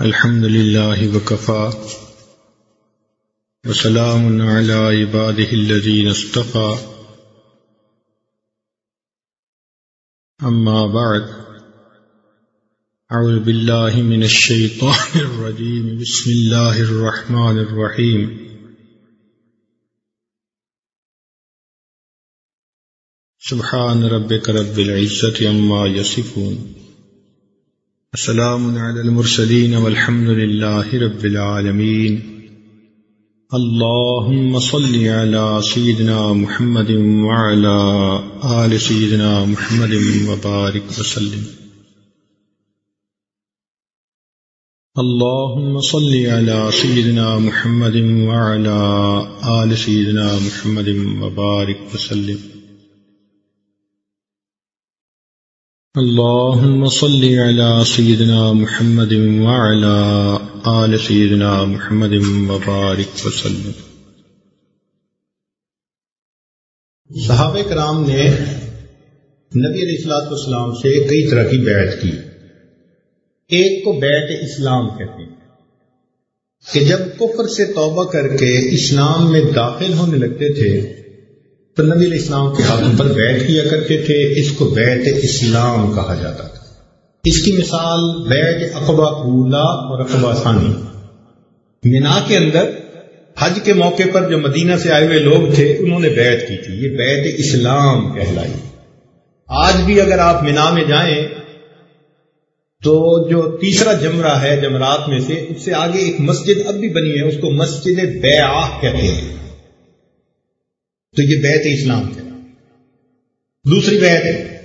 الحمد لله وكفى. وسلام على عباده الذين اصطفى. أما بعد أعوذ بالله من الشيطان الرجيم. بسم الله الرحمن الرحيم. سبحان ربك رب العزة عما يصفون. السلام على المرسلين والحمد لله رب العالمين. اللهم صل على سيدنا محمد وعلى آل سيدنا محمد وبارك وسلم. اللهم صل على سيدنا محمد وعلى آل سيدنا محمد وبارك وسلم. اللهم صل على سيدنا محمد وعلى آل سيدنا محمد وبارك وسلم. صحابہ کرام نے نبی علیہ السلاط والسلام سے کئی طرح کی بیعت کی۔ ایک کو بیعت اسلام کہتے ہیں۔ کہ جب کفر سے توبہ کر کے اسلام میں داخل ہونے لگتے تھے تو نبی علیہ السلام کے ہاتھوں پر بیٹھ کیا کرتے تھے، اس کو بیت اسلام کہا جاتا تھا۔ اس کی مثال بیت اقبا اولا اور اقبا ثانی۔ مینا کے اندر حج کے موقع پر جو مدینہ سے آئے ہوئے لوگ تھے، انہوں نے بیعت کی تھی۔ یہ بیت اسلام کہلائی۔ آج بھی اگر آپ مینا میں جائیں تو جو تیسرا جمرہ ہے، جمرات میں سے، اس سے آگے ایک مسجد اب بھی بنی ہے، اس کو مسجد بیعہ کہتے ہیں۔ تو یہ بیت اسلام ہے۔ دوسری بیت ہے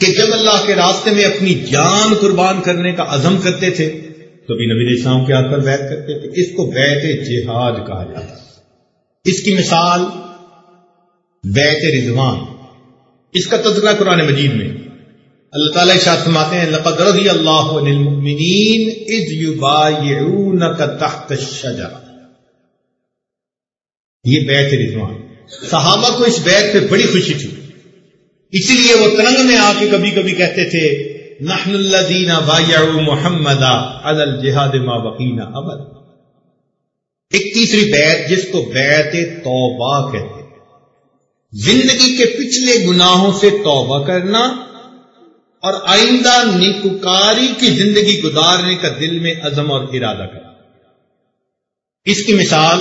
کہ جب اللہ کے راستے میں اپنی جان قربان کرنے کا عزم کرتے تھے، تو بھی نبی اسلام کے ہاتھ پر بیت کرتے تھے۔ اس کو بیت جہاد کہا جاتا اس کی مثال بیت رضوان۔ اس کا تذکرہ قرآن مجید میں اللہ تعالیٰ شاہ سماتے ہیں، لقد رضی اللہ عن المؤمنین اذ یبایعونک تحت الشجرہ۔ یہ بیت رضوان۔ صحابہ کو اس بیت پہ بڑی خوشی تھی۔ اسی لیے وہ ترنگ میں آ کے کبھی کبھی کہتے تھے، نحن الذین بایعوا محمد علی الجہاد ما بقینا ابد ایک تیسری بیت جس کو بیت توبہ کہتے ہیں۔ زندگی کے پچھلے گناہوں سے توبہ کرنا اور آئندہ نیکوکاری کی زندگی گزارنے کا دل میں عزم اور ارادہ کرنا۔ اس کی مثال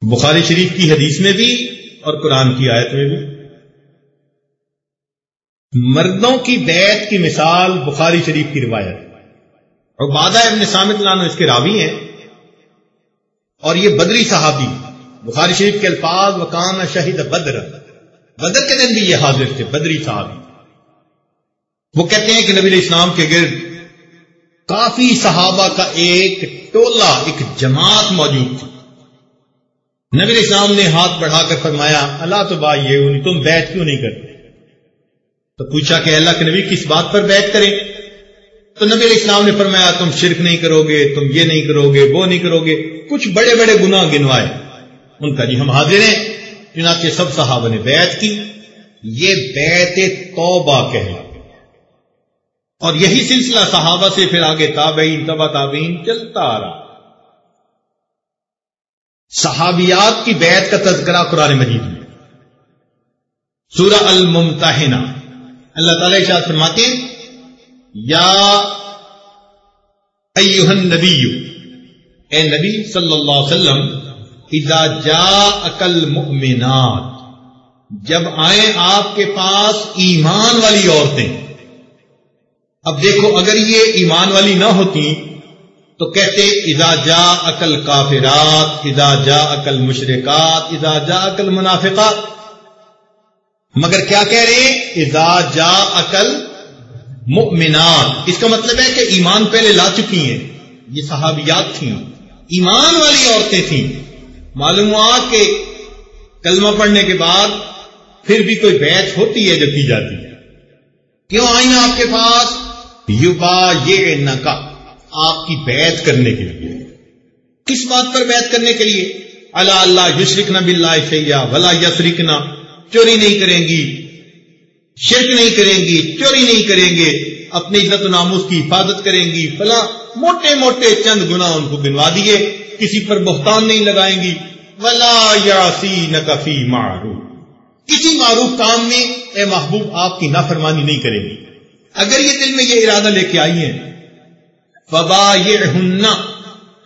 بخاری شریف کی حدیث میں بھی اور قرآن کی آیت میں بھی۔ مردوں کی بیت کی مثال بخاری شریف کی روایت۔ اور بادہ ابن سامت لانو اس کے راوی ہیں۔ اور یہ بدری صحابی، بخاری شریف کے الفاظ وکان شہید بدر۔ بدر کے دن بھی یہ حاضر تھے، بدری صحابی۔ وہ کہتے ہیں کہ نبی اسلام کے گرد کافی صحابہ کا ایک ٹولہ، ایک جماعت موجود تھی۔ نبی اسلام نے ہاتھ بڑھا کر فرمایا، اللہ تو با یہ تم بیٹھ کیوں نہیں کرتے؟ تو پوچھا کہ اللہ کے نبی کس بات پر بیٹھ کریں؟ تو نبی علیہ السلام نے فرمایا، تم شرک نہیں کرو گے تم یہ نہیں کرو گے وہ نہیں کرو گے کچھ بڑے بڑے گناہ گنوائے۔ ان کا جی ہم حاضر ہیں۔ چنانچہ سب صحابہ نے بیعت کی۔ یہ بیت توبہ کہلا اور یہی سلسلہ صحابہ سے پھر آگے تابعین، تبا تابعین چلتا آ رہا۔ صحابیات کی بیعت کا تذکرہ قرآن مجید میں سورہ الممتحنہ۔ اللہ تعالی شاہ فرماتے یا ایوہن نبی اے نبی صلی اللہ علیہ وسلم، اذا جا اکل مؤمنات جب آئیں آپ کے پاس ایمان والی عورتیں۔ اب دیکھو، اگر یہ ایمان والی نہ ہوتی تو کہتے اذا جا عقل کافرات اذا جا عقل مشرقات اذا جا عقل منافقات مگر کیا کہہ رہے ہیں؟ اذا جا عقل مؤمنات اس کا مطلب ہے کہ ایمان پہلے لا چکی ہیں۔ یہ صحابیات تھیں۔ ایمان والی عورتیں تھیں۔ معلوم ہوا کہ کلمہ پڑھنے کے بعد پھر بھی کوئی بیچ ہوتی ہے جو کی جاتی ہے۔ کیوں آئیں آپ کے پاس؟ یو با یہ نکا آپ کی بیعت کرنے کے لیے۔ کس بات پر بیعت کرنے کے لیے؟ اللہ اللہ یشرک نہ بلّہ شیا ولا یسرک چوری نہیں کریں گی۔ شرک نہیں کریں گی، چوری نہیں کریں گے۔ اپنی عزت و ناموس کی حفاظت کریں گی۔ فلاں موٹے موٹے چند گنا ان کو گنوا دیے، کسی پر بہتان نہیں لگائیں گی۔ ولا یاسی نقفی معروف۔ کسی معروف کام میں اے محبوب آپ کی نافرمانی نہیں کریں گی۔ اگر یہ دل میں یہ ارادہ لے کے آئی ہیں فبا یہ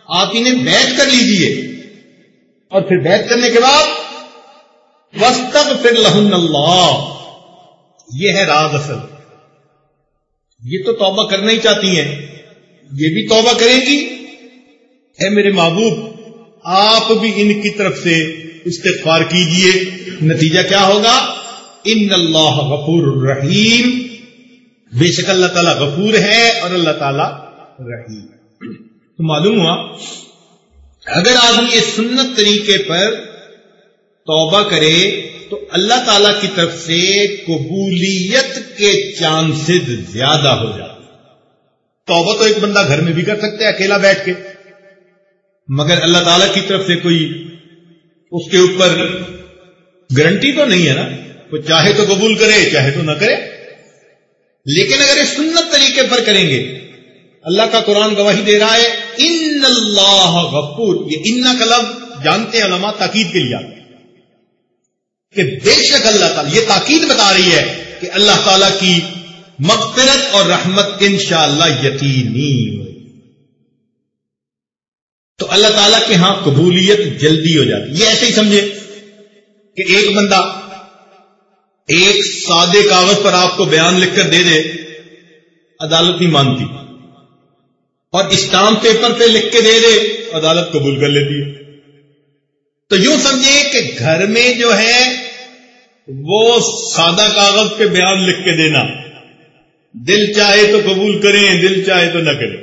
آپ انہیں بیت کر لیجیے۔ اور پھر بیت کرنے کے بعد وسط پھر لہن اللہ یہ ہے راز اصل۔ یہ تو توبہ کرنا ہی چاہتی ہیں۔ یہ بھی توبہ کریں گی۔ اے میرے محبوب، آپ بھی ان کی طرف سے استغفار کیجیے۔ نتیجہ کیا ہوگا؟ ان اللہ غفور الرحیم بے شک اللہ تعالیٰ غفور ہے اور اللہ تعالیٰ رحیم تو معلوم ہوا، اگر آدمی اس سنت طریقے پر توبہ کرے، تو اللہ تعالی کی طرف سے قبولیت کے چانسز زیادہ ہو جاتے توبہ تو ایک بندہ گھر میں بھی کر سکتا ہے، اکیلا بیٹھ کے۔ مگر اللہ تعالی کی طرف سے کوئی اس کے اوپر گارنٹی تو نہیں ہے نا؟ وہ چاہے تو قبول کرے، چاہے تو نہ کرے۔ لیکن اگر اس سنت طریقے پر کریں گے اللہ کا قرآن گواہی دے رہا ہے، ان اللہ غفور. یہ ان کا لفظ جانتے ہیں علماء تاکید کے لیے آتے کہ بے شک اللہ تعالیٰ، یہ تاکید بتا رہی ہے کہ اللہ تعالیٰ کی مغفرت اور رحمت انشاءاللہ یقینی تو اللہ تعالیٰ کے ہاں قبولیت جلدی ہو جاتی۔ یہ ایسے ہی سمجھے کہ ایک بندہ ایک سادے کاغذ پر آپ کو بیان لکھ کر دے دے، عدالت نہیں مانتی۔ اور اسٹامپ پیپر پہ لکھ کے دے دے، عدالت قبول کر لیتی ہے۔ تو یوں سمجھے کہ گھر میں جو ہے، وہ سادہ کاغذ پہ بیان لکھ کے دینا۔ دل چاہے تو قبول کریں، دل چاہے تو نہ کریں۔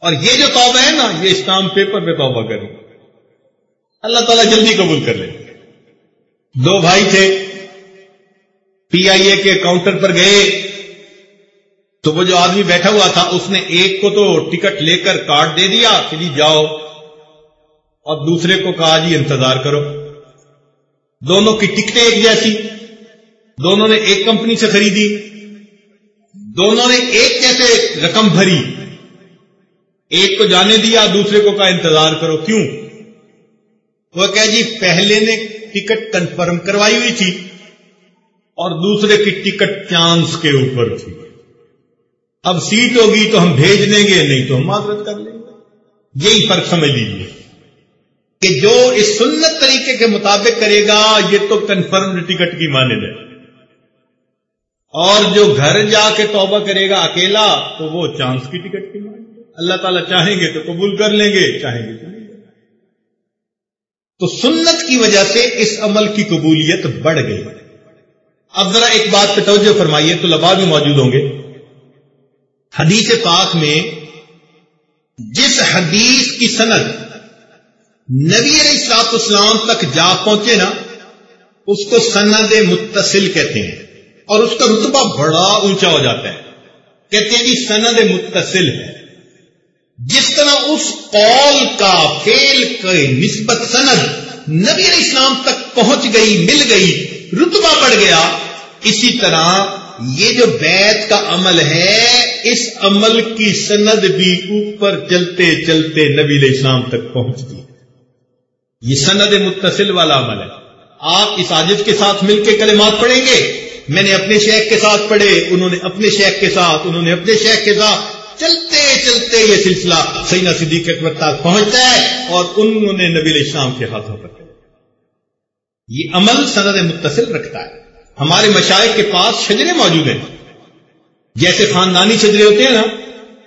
اور یہ جو توبہ ہے نا، یہ اسٹامپ پیپر پہ توبہ کریں۔ اللہ تعالیٰ جلدی قبول کر لیں دو بھائی تھے، پی آئی اے کے کاؤنٹر پر گئے۔ تو وہ جو آدمی بیٹھا ہوا تھا، اس نے ایک کو تو ٹکٹ لے کر کارڈ دے دیا کہ جی جاؤ۔ اور دوسرے کو کہا جی انتظار کرو۔ دونوں کی ٹکٹیں ایک جیسی۔ دونوں نے ایک کمپنی سے خریدی۔ دونوں نے ایک جیسے رقم بھری۔ ایک کو جانے دیا، دوسرے کو کہا، انتظار کرو، کیوں؟ وہ کہ جی پہلے نے ٹکٹ کنفرم کروائی ہوئی تھی اور دوسرے کی ٹکٹ چانس کے اوپر تھی۔ اب سیٹ ہوگی تو ہم بھیج دیں گے، نہیں تو ہم معذرت کر لیں گے۔ یہی فرق سمجھ لیجیے کہ جو اس سنت طریقے کے مطابق کرے گا، یہ تو کنفرم ٹکٹ کی مانند ہے۔ اور جو گھر جا کے توبہ کرے گا اکیلا، تو وہ چانس کی ٹکٹ کی مانند اللہ تعالیٰ چاہیں گے تو قبول کر لیں گے، چاہیں گے تو تو سنت کی وجہ سے اس عمل کی قبولیت بڑھ گئی۔ اب ذرا ایک بات پہ توجہ فرمائیے تو لبا بھی موجود ہوں گے۔ حدیث پاک میں جس حدیث کی سند نبی علیہ السلاط اسلام تک جا پہنچے نا، اس کو سند متصل کہتے ہیں اور اس کا رتبہ بڑا اونچا ہو جاتا ہے۔ کہتے ہیں جی سند متصل ہے۔ جس طرح اس قول کا فیل کے نسبت سند نبی علیہ السلام تک پہنچ گئی، مل گئی، رتبہ بڑھ گیا، اسی طرح یہ جو بیت کا عمل ہے، اس عمل کی سند بھی اوپر چلتے چلتے نبی علیہ السلام تک پہنچتی ہے۔ یہ سند متصل والا عمل ہے۔ آپ اس عاجز کے ساتھ مل کے کلمات پڑھیں گے۔ میں نے اپنے شیخ کے ساتھ پڑھے، انہوں نے اپنے شیخ کے ساتھ، انہوں نے اپنے شیخ کے ساتھ۔ چلتے چلتے یہ سلسلہ سینا صدیق اکبر تک پہنچتا ہے اور انہوں نے نبی السلام کے ہاتھوں پر یہ عمل سند متصل رکھتا ہے۔ ہمارے مشائق کے پاس شجرے موجود ہیں۔ جیسے خاندانی شجرے ہوتے ہیں نا،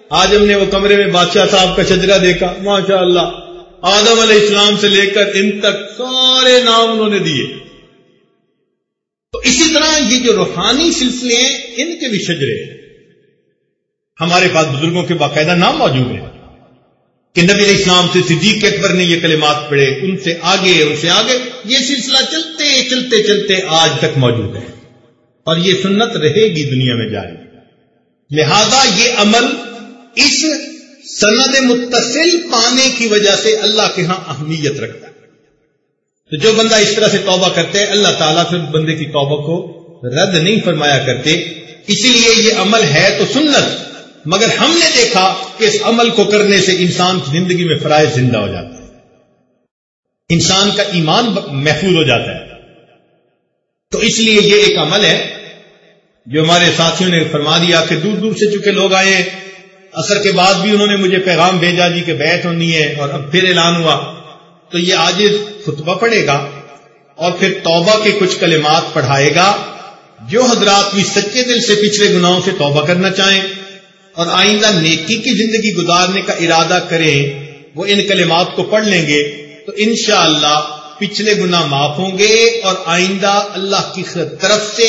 آج ہم نے وہ کمرے میں بادشاہ صاحب کا شجرا دیکھا۔ ماشاء اللہ آدم علیہ السلام سے لے کر ان تک سارے نام انہوں نے دیے۔ تو اسی طرح یہ جو روحانی سلسلے ہیں، ان کے بھی شجرے ہیں۔ ہمارے پاس بزرگوں کے باقاعدہ نام موجود ہیں۔ کہ نبی علیہ السلام سے صدیق اکبر نے یہ کلمات پڑھے، ان سے آگے، ان سے آگے، یہ سلسلہ چلتے چلتے چلتے آج تک موجود ہے۔ اور یہ سنت رہے گی دنیا میں جاری۔ لہذا یہ عمل اس سند متصل پانے کی وجہ سے اللہ کے ہاں اہمیت رکھتا ہے۔ تو جو بندہ اس طرح سے توبہ کرتے ہیں اللہ تعالیٰ پھر بندے کی توبہ کو رد نہیں فرمایا کرتے، اسی لیے یہ عمل ہے تو سنت۔ مگر ہم نے دیکھا کہ اس عمل کو کرنے سے انسان کی زندگی میں فرائض زندہ ہو جاتا ہے انسان کا ایمان محفوظ ہو جاتا ہے۔ تو اس لیے یہ ایک عمل ہے جو ہمارے ساتھیوں نے فرما دیا کہ دور دور سے چکے لوگ آئے اثر کے بعد بھی انہوں نے مجھے پیغام بھیجا جی کہ بیٹھ ہونی ہے اور اب پھر اعلان ہوا۔ تو یہ آج خطبہ پڑے گا اور پھر توبہ کے کچھ کلمات پڑھائے گا جو حضرات بھی سچے دل سے پچھلے گناہوں سے توبہ کرنا چاہیں۔ اور آئندہ نیکی کی زندگی گزارنے کا ارادہ کریں، وہ ان کلمات کو پڑھ لیں گے تو انشاءاللہ پچھلے گنا معاف ہوں گے اور آئندہ اللہ کی طرف سے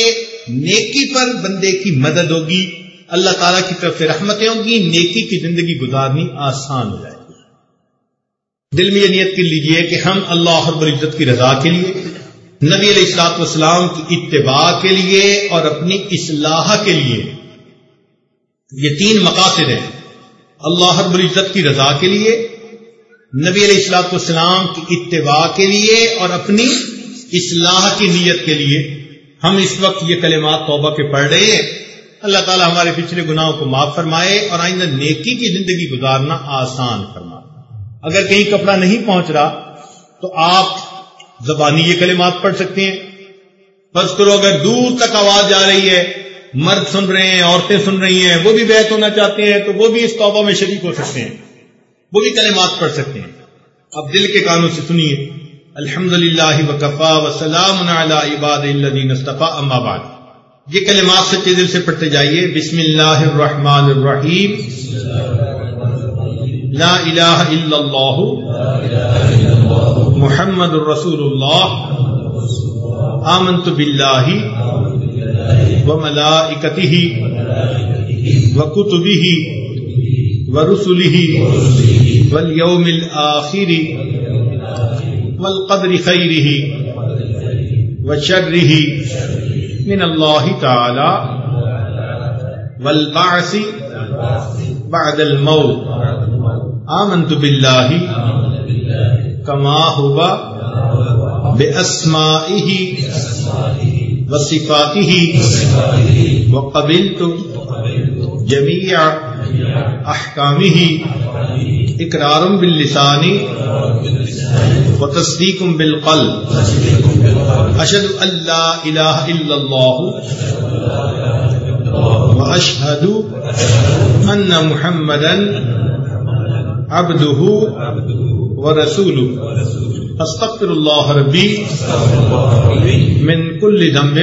نیکی پر بندے کی مدد ہوگی۔ اللہ تعالیٰ کی طرف سے رحمتیں ہوں گی، نیکی کی زندگی گزارنی آسان ہو جائے گی۔ دل میں یہ نیت کر لیجیے کہ ہم اللہ رب العزت کی رضا کے لیے، نبی علیہ السلاط والسلام کی اتباع کے لیے اور اپنی اصلاح کے لیے یہ تین مقاصد ہیں۔ اللہ رب العزت کی رضا کے لیے، نبی علیہ السلاط والسلام کی اتباع کے لیے اور اپنی اصلاح کی نیت کے لیے۔ ہم اس وقت یہ کلمات توبہ کے پڑھ رہے ہیں۔ اللہ تعالیٰ ہمارے پچھلے گناہوں کو معاف فرمائے اور آئندہ نیکی کی زندگی گزارنا آسان فرمائے۔ اگر کہیں کپڑا نہیں پہنچ رہا، تو آپ زبانی یہ کلمات پڑھ سکتے ہیں۔ بس کرو اگر دور تک آواز جا رہی ہے مرد سن رہے ہیں، عورتیں سن رہی ہیں، وہ بھی بیت ہونا چاہتے ہیں تو وہ بھی اس توبہ میں شریک ہو سکتے ہیں۔ وہ بھی کلمات پڑھ سکتے ہیں۔ اب دل کے کانوں سے سنیے۔ الحمد للہ وکفا وسلام عباد اما بعد۔ یہ کلمات سچے دل سے پڑھتے جائیے۔ بسم اللہ الرحمن الرحیم۔ لا الہ الا اللہ۔ محمد الرسول اللہ۔ آمنت باللہ۔ وملائکتہ وکتبہ ورسلہ والیوم الآخر والقدر خیرہ وشرہ من اللہ تعالی والبعث بعد الموت. آمنت باللہ کما ہوا بأسمائه وصفاته. وقبلت جميع احکامه اقرار باللسان وتصدیق بالقلب. اشهد ان لا اله الا الله واشهد ان محمدا عبده ورسوله. استغفر الله ربي من كل ذنب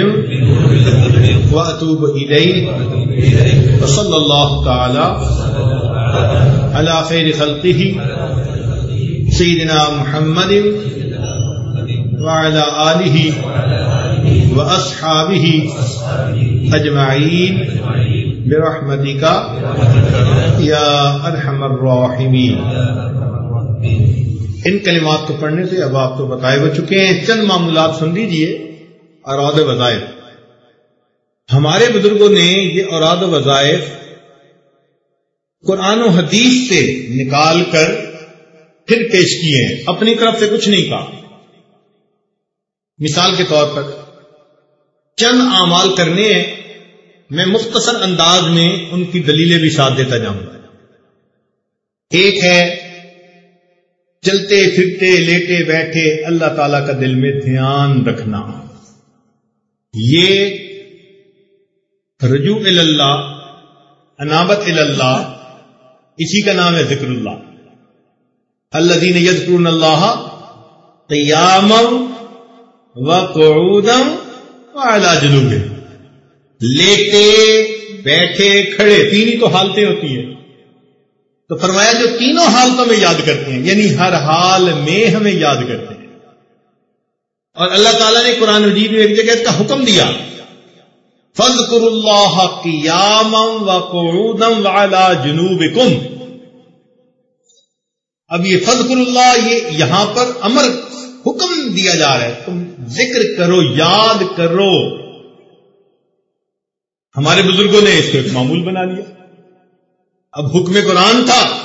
واتوب اليه وصلى الله تعالى على خير خلقه سيدنا محمد وعلى آله وأصحابه أجمعين برحمتك يا أرحم الراحمين. ان کلمات کو پڑھنے سے اب آپ تو بتائے ہو چکے ہیں۔ چند معمولات سن لیجیے اوراد وظائف۔ ہمارے بزرگوں نے یہ اوراد وظائف قرآن و حدیث سے نکال کر پھر پیش کیے ہیں۔ اپنی طرف سے کچھ نہیں کہا۔ مثال کے طور پر، چند اعمال کرنے ہیں، میں مختصر انداز میں ان کی دلیلیں بھی ساتھ دیتا جاؤں۔ گا ایک ہے چلتے، پھرتے، لیٹے، بیٹھے، اللہ تعالی کا دل میں دھیان رکھنا۔ یہ رجوع اللہ انابت اللہ اسی کا نام ہے ذکر اللہ۔ اللہ دین یزکر اللہ قیام و قعودم و جنوب لیٹے، بیٹھے، کھڑے تین ہی تو حالتیں ہوتی ہیں۔ تو فرمایا جو تینوں حالتوں میں یاد کرتے ہیں یعنی ہر حال میں ہمیں یاد کرتے ہیں۔ اور اللہ تعالیٰ نے قرآن مجید میں ایک جگہ اس کا حکم دیا۔ فض اللہ قیام و قعودم والا جنوب کم اب یہ فض اللہ یہ یہاں پر امر، حکم دیا جا رہا ہے۔ تم ذکر کرو، یاد کرو۔ ہمارے بزرگوں نے اس کو ایک معمول بنا لیا۔ اب حکم قرآن تھا۔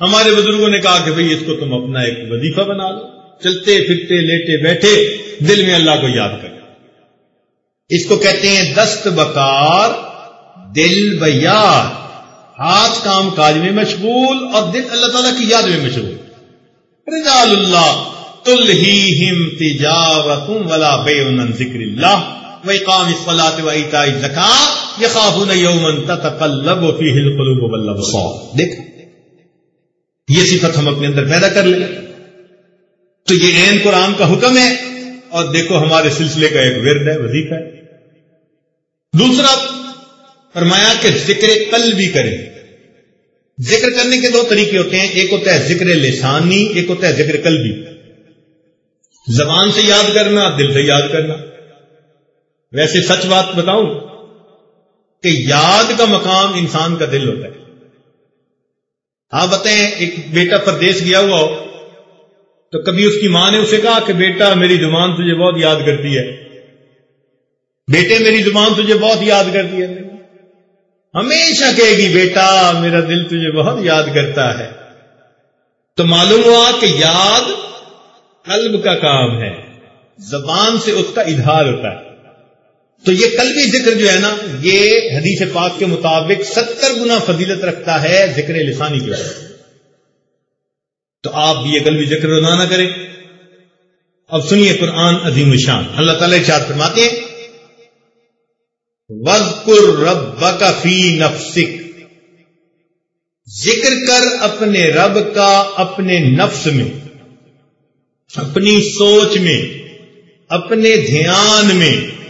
ہمارے بزرگوں نے کہا کہ بھئی اس کو تم اپنا ایک وظیفہ بنا لو۔ چلتے پھرتے لیٹے بیٹھے، دل میں اللہ کو یاد کر اس کو کہتے ہیں دست بکار، دل بیار۔ ہاتھ کام کاج میں مشغول اور دل اللہ تعالیٰ کی یاد میں مشغول۔ رجال اللہ تل ہی تجارت ولا بے ذکر اللہ۔ وہی قام فلاط و یہ خافون یومن تتقلب فیہ القلوب والابصار. دیکھ، یہ صفت ہم اپنے اندر پیدا کر لیں۔ تو یہ عین قرآن کا حکم ہے۔ اور دیکھو، ہمارے سلسلے کا ایک ورد ہے، وظیفہ ہے۔ دوسرا، فرمایا کہ ذکر کل بھی کریں۔ ذکر کرنے کے دو طریقے ہوتے ہیں۔ ایک ہوتا ہے ذکر لسانی، ایک ہوتا ہے ذکر کل بھی زبان سے یاد کرنا، دل سے یاد کرنا۔ ویسے سچ بات بتاؤں کہ یاد کا مقام انسان کا دل ہوتا ہے۔ آپ بتائیں، ایک بیٹا پردیش گیا ہوا ہو، تو کبھی اس کی ماں نے اسے کہا کہ بیٹا، میری زبان تجھے بہت یاد کرتی ہے۔ بیٹے، میری زبان تجھے بہت یاد کرتی ہے۔ ہمیشہ کہے گی، بیٹا، میرا دل تجھے بہت یاد کرتا ہے۔ تو معلوم ہوا کہ یاد قلب کا کام ہے۔ زبان سے اس کا اظہار ہوتا ہے۔ تو یہ قلبی ذکر جو ہے نا، یہ حدیث پاک کے مطابق ستر گنا فضیلت رکھتا ہے ذکر لسانی کی وجہ تو آپ یہ قلبی ذکر روزانہ کریں۔ اب سنیے قرآن عظیم الشان۔ اللہ تعالی چار فرماتے ہیں وزقر رب کا فی نفسک۔ ذکر کر اپنے رب کا اپنے نفس میں، اپنی سوچ میں، اپنے دھیان میں۔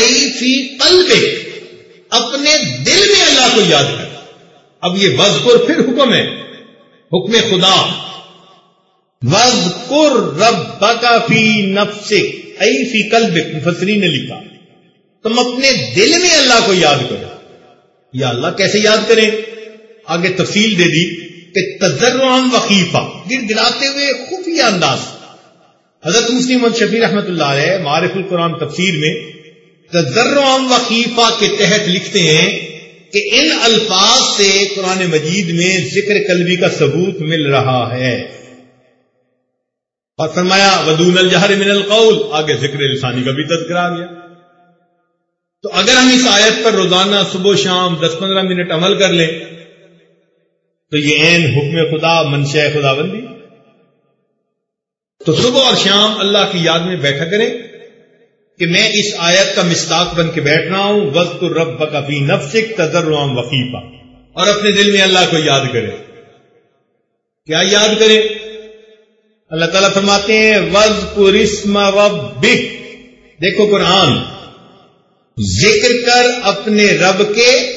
فی قلب اپنے دل میں اللہ کو یاد کر۔ اب یہ وزقر پھر حکم ہے، حکم خدا۔ وزقر رب کا فی نفسک ای فی قلب مفسرین نے لکھا۔ تم اپنے دل میں اللہ کو یاد کرو۔ یا اللہ کیسے یاد کریں؟ آگے تفصیل دے دی کہ تجرم وقیفہ گر گراتے ہوئے خفیہ انداز۔ حضرت مسلم شفیع رحمۃ اللہ علیہ معرف القرآن تفسیر میں تجرم وقیفہ کے تحت لکھتے ہیں کہ ان الفاظ سے قرآن مجید میں ذکر قلبی کا ثبوت مل رہا ہے۔ اور فرمایا، ودون الجہر من القول۔ آگے ذکر لسانی کا بھی تذکرہ گیا۔ تو اگر ہم اس آیت پر روزانہ صبح شام دس پندرہ منٹ عمل کر لیں، تو یہ عین حکم خدا منشا خدا بندی تو صبح اور شام اللہ کی یاد میں بیٹھا کریں۔ کہ میں اس آیت کا مستاق بن کے بیٹھ رہا ہوں وقت رب کا فی نفسک تذر وقیفہ اور اپنے دل میں اللہ کو یاد کرے۔ کیا یاد کرے؟ اللہ تعالیٰ فرماتے ہیں وز پورسم و دیکھو قرآن۔ ذکر کر اپنے رب کے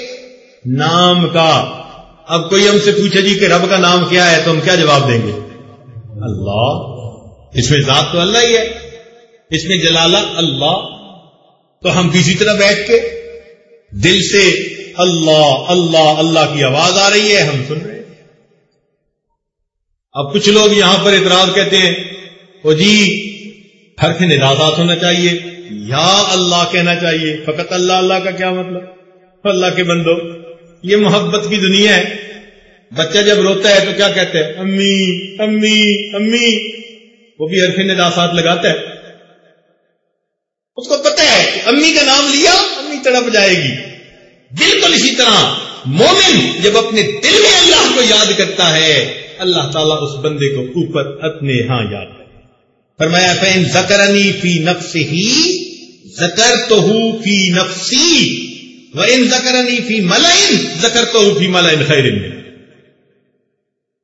نام کا۔ اب کوئی ہم سے پوچھے جی کہ رب کا نام کیا ہے، تو ہم کیا جواب دیں گے؟ اللہ۔ اس میں ذات تو اللہ ہی ہے۔ اس میں جلالہ اللہ۔ تو ہم کسی طرح بیٹھ کے دل سے اللہ اللہ اللہ کی آواز آ رہی ہے، ہم سن رہے ہیں۔ اب کچھ لوگ یہاں پر اعتراض کہتے ہیں وہ جی حرف ندازات ہونا چاہیے۔ یا اللہ کہنا چاہیے۔ فقط اللہ اللہ کا کیا مطلب؟ اللہ کے بندو، یہ محبت کی دنیا ہے۔ بچہ جب روتا ہے تو کیا کہتے ہیں امی امی امی۔ وہ بھی حرف نداسات لگاتا ہے۔ اس کو پتہ ہے کہ امی کا نام لیا، امی تڑپ جائے گی۔ بالکل اسی طرح مومن جب اپنے دل میں اللہ کو یاد کرتا ہے، اللہ تعالیٰ اس بندے کو اوپر اپنے ہاں یاد کرے۔ فرمایا فین زکرنی فی نفس ہی زکر تو ہوں فی نفسی و ان زکرنی فی ملائن زکر تو فی ملائن خیر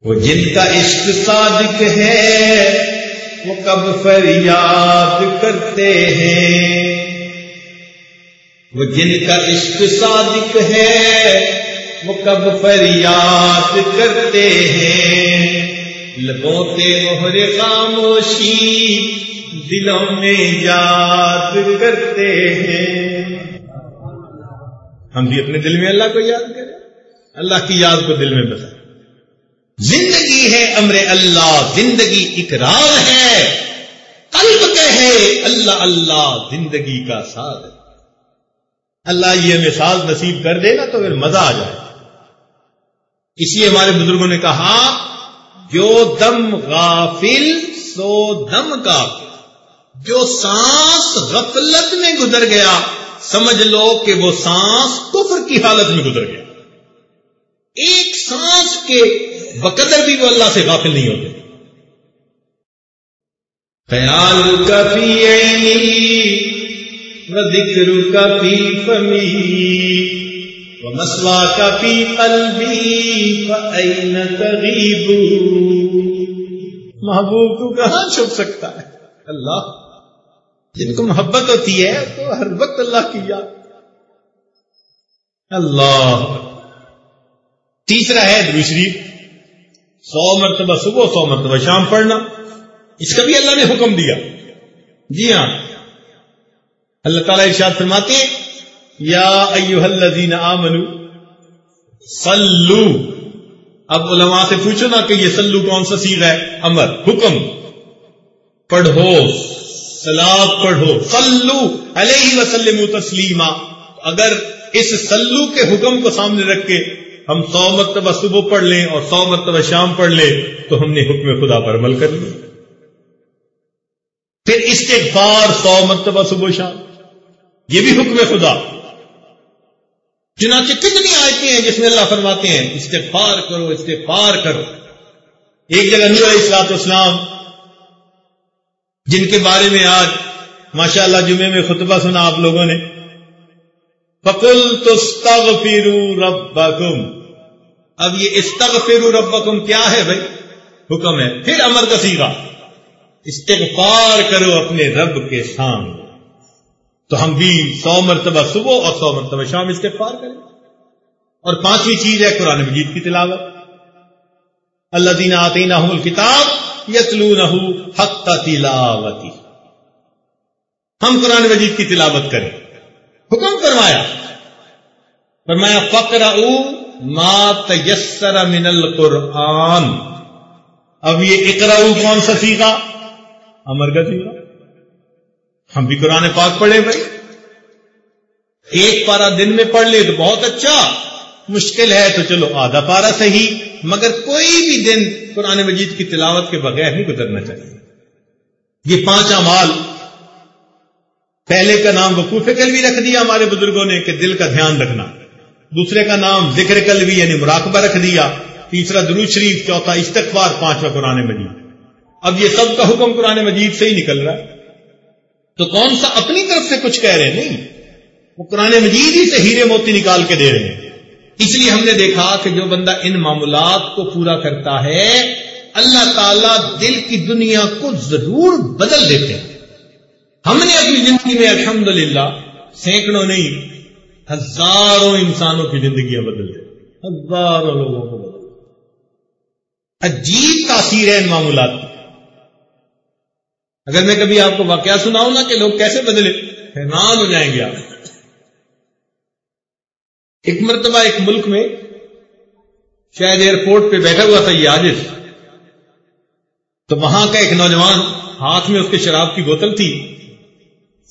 وہ جن کا عشق صادق ہے وہ کب فریاد کرتے ہیں؟ وہ جن کا عشق صادق ہے، وہ کب فریاد کرتے ہیں؟ لبوں کے مہر خاموشی دلوں میں یاد کرتے ہیں۔ ہم بھی اپنے دل میں اللہ کو یاد کریں۔ اللہ کی یاد کو دل میں بتائیں زندگی ہے امر اللہ، زندگی اقرار ہے۔ قلب کہے اللہ اللہ زندگی کا ساتھ اللہ یہ ہمیں ساز نصیب کر دے نا تو پھر مزہ آ جائے۔ اس لیے ہمارے بزرگوں نے کہا، جو دم غافل، سو دم کا جو سانس غفلت میں گزر گیا، سمجھ لو کہ وہ سانس کفر کی حالت میں گزر گیا۔ ایک سانس کے بقدر بھی وہ اللہ سے غافل نہیں ہوتے۔ خیال کفی ذکر کفی فمی۔ مسوا کفی قلبی، فأین تغیب۔ محبوب تو کہاں چھپ سکتا ہے؟ اللہ۔ جن کو محبت ہوتی ہے، تو ہر وقت اللہ کی یاد۔ اللہ۔ تیسرا ہے دوسری سو مرتبہ صبح، سو مرتبہ شام پڑھنا۔ اس کا بھی اللہ نے حکم دیا۔ جی ہاں۔ اللہ تعالیٰ ارشاد فرماتے ہیں، یا ایوہ الذین آمنو، صلو۔ اب علماء سے پوچھو نا کہ یہ سلو کون سا سیغ ہے؟ امر، حکم۔ پڑھو سلاد پڑھو۔ سلو علیہ وسلم تسلیما۔ اگر اس سلو کے حکم کو سامنے رکھ کے ہم سو مرتبہ صبح پڑھ لیں اور سو مرتبہ شام پڑھ لیں تو ہم نے حکم خدا پر عمل کر لیا۔ پھر استغفار سو مرتبہ صبح شام۔ یہ بھی حکم خدا۔ چنانچہ کتنی آیتیں ہیں جس میں اللہ فرماتے ہیں، استغفار کرو استغفار کرو۔ ایک جگہ نور اسلات اسلام جن کے بارے میں آج ماشاء اللہ جمعے میں خطبہ سنا آپ لوگوں نے۔ فکل تو پیرو رب اب یہ استغ پیرو رب کیا ہے بھائی؟ حکم ہے۔ پھر امر کا سیگا۔ استغفار کرو اپنے رب کے سامنے۔ تو ہم بھی سو مرتبہ صبح اور سو مرتبہ شام استغفار کریں۔ اور پانچویں چیز ہے قرآن مجید کی تلاوت۔ اللہ دینا آتے نہ کتاب یتلو نہ حق تلاوتی ہم قرآن مجید کی تلاوت کریں۔ حکم فرمایا فرمایا فکر ما تیسر من القرآن۔ اب یہ اقرا کون سا سیکھا امر کا سیکھا ہم بھی قرآن پاک پڑھے بھائی۔ ایک پارا دن میں پڑھ لے تو بہت اچھا۔ مشکل ہے تو چلو، آدھا پارا صحیح، مگر کوئی بھی دن قرآن مجید کی تلاوت کے بغیر نہیں گزرنا چاہیے۔ یہ پانچ امال پہلے کا نام وقوف قلبی رکھ دیا ہمارے بزرگوں نے کہ دل کا دھیان رکھنا۔ دوسرے کا نام ذکر قلبی یعنی مراقبہ رکھ دیا۔ تیسرا درو شریف، چوتھا استغفار، پانچواں قرآن مجید۔ اب یہ سب کا حکم قرآن مجید سے ہی نکل رہا ہے۔ تو کون سا اپنی طرف سے کچھ کہہ رہے نہیں۔ وہ قرآن مجید ہی سے ہیرے موتی نکال کے دے رہے ہیں۔ اس لیے ہم نے دیکھا کہ جو بندہ ان معاملات کو پورا کرتا ہے، اللہ تعالی دل کی دنیا کو ضرور بدل دیتے ہیں۔ ہم نے اپنی زندگی میں الحمد للہ سینکڑوں نہیں، ہزاروں انسانوں کی زندگیاں بدل دی۔ ہزاروں لوگوں کو بدل عجیب تاثیر ہے ان معاملات کی۔ اگر میں کبھی آپ کو واقعہ سناؤں نا کہ لوگ کیسے بدلے، حیران ہو جائیں گے آپ۔ ایک مرتبہ ایک ملک میں شاید ایئرپورٹ پہ بیٹھا ہوا تھا یہ آجز تو وہاں کا ایک نوجوان ہاتھ میں اس کے شراب کی بوتل تھی۔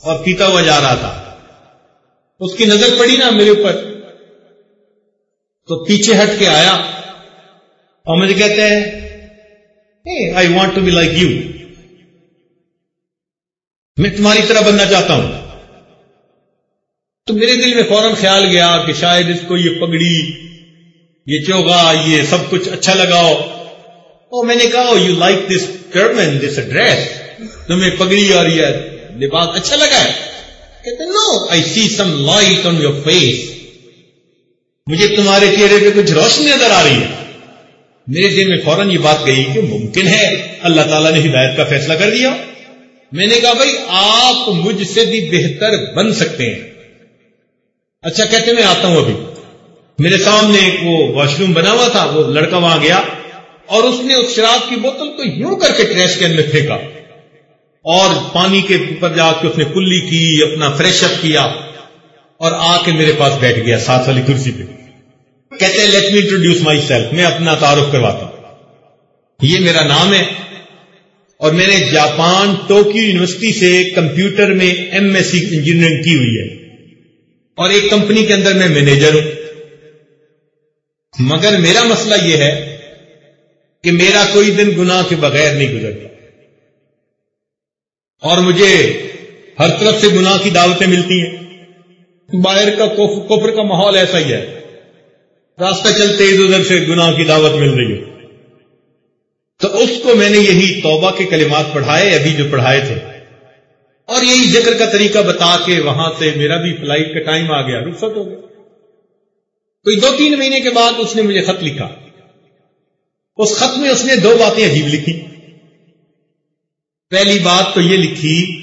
اور پیتا ہوا جا رہا تھا۔ اس کی نظر پڑی نا میرے اوپر۔ تو پیچھے ہٹ کے آیا اور مجھے کہتے ہیں I want to be like you میں تمہاری طرح بننا چاہتا ہوں۔ تو میرے دل میں فوراً خیال گیا کہ شاید اس کو یہ پگڑی، یہ چوگا، یہ سب کچھ اچھا لگاؤ اور میں نے کہا you like this turban this dress تمہیں پگڑی اور یہ لباس اچھا لگا ہے۔ کہتے no I see some light on your face مجھے تمہارے چہرے پہ کچھ روشنی نظر آ رہی ہے۔ میرے دل میں فوراً یہ بات گئی کہ ممکن ہے اللہ تعالیٰ نے ہدایت کا فیصلہ کر دیا۔ میں نے کہا، بھائی، آپ مجھ سے بھی بہتر بن سکتے ہیں۔ اچھا کہتے میں آتا ہوں ابھی۔ میرے سامنے ایک وہ واش روم بنا ہوا تھا۔ وہ لڑکا وہاں گیا اور اس نے اس شراب کی بوتل کو یوں کر کے ٹریش کے اندر پھینکا۔ اور پانی کے اوپر جا کے اس نے کلی کی، اپنا فریش اپ کیا اور آ کے میرے پاس بیٹھ گیا ساتھ والی کرسی پہ۔ کہتے let me introduce myself میں اپنا تعارف کرواتا ہوں۔ یہ میرا نام ہے اور میں نے جاپان ٹوکیو یونیورسٹی سے کمپیوٹر میں ایم ایس سی انجینئرنگ کی ہوئی ہے۔ اور ایک کمپنی کے اندر میں مینیجر ہوں۔ مگر میرا مسئلہ یہ ہے کہ میرا کوئی دن گناہ کے بغیر نہیں گزرتا۔ اور مجھے ہر طرف سے گناہ کی دعوتیں ملتی ہیں۔ باہر کا کفر کا ماحول ایسا ہی ہے۔ راستہ چلتے ادھر ادھر سے گناہ کی دعوت مل رہی ہے۔ تو اس کو میں نے یہی توبہ کے کلمات پڑھائے، ابھی جو پڑھائے تھے۔ اور یہی ذکر کا طریقہ بتا کے وہاں سے میرا بھی فلائٹ کا ٹائم آ گیا، رخصت ہو گیا۔ کوئی دو تین مہینے کے بعد اس نے مجھے خط لکھا۔ اس خط میں اس نے دو باتیں عجیب لکھی۔ پہلی بات تو یہ لکھی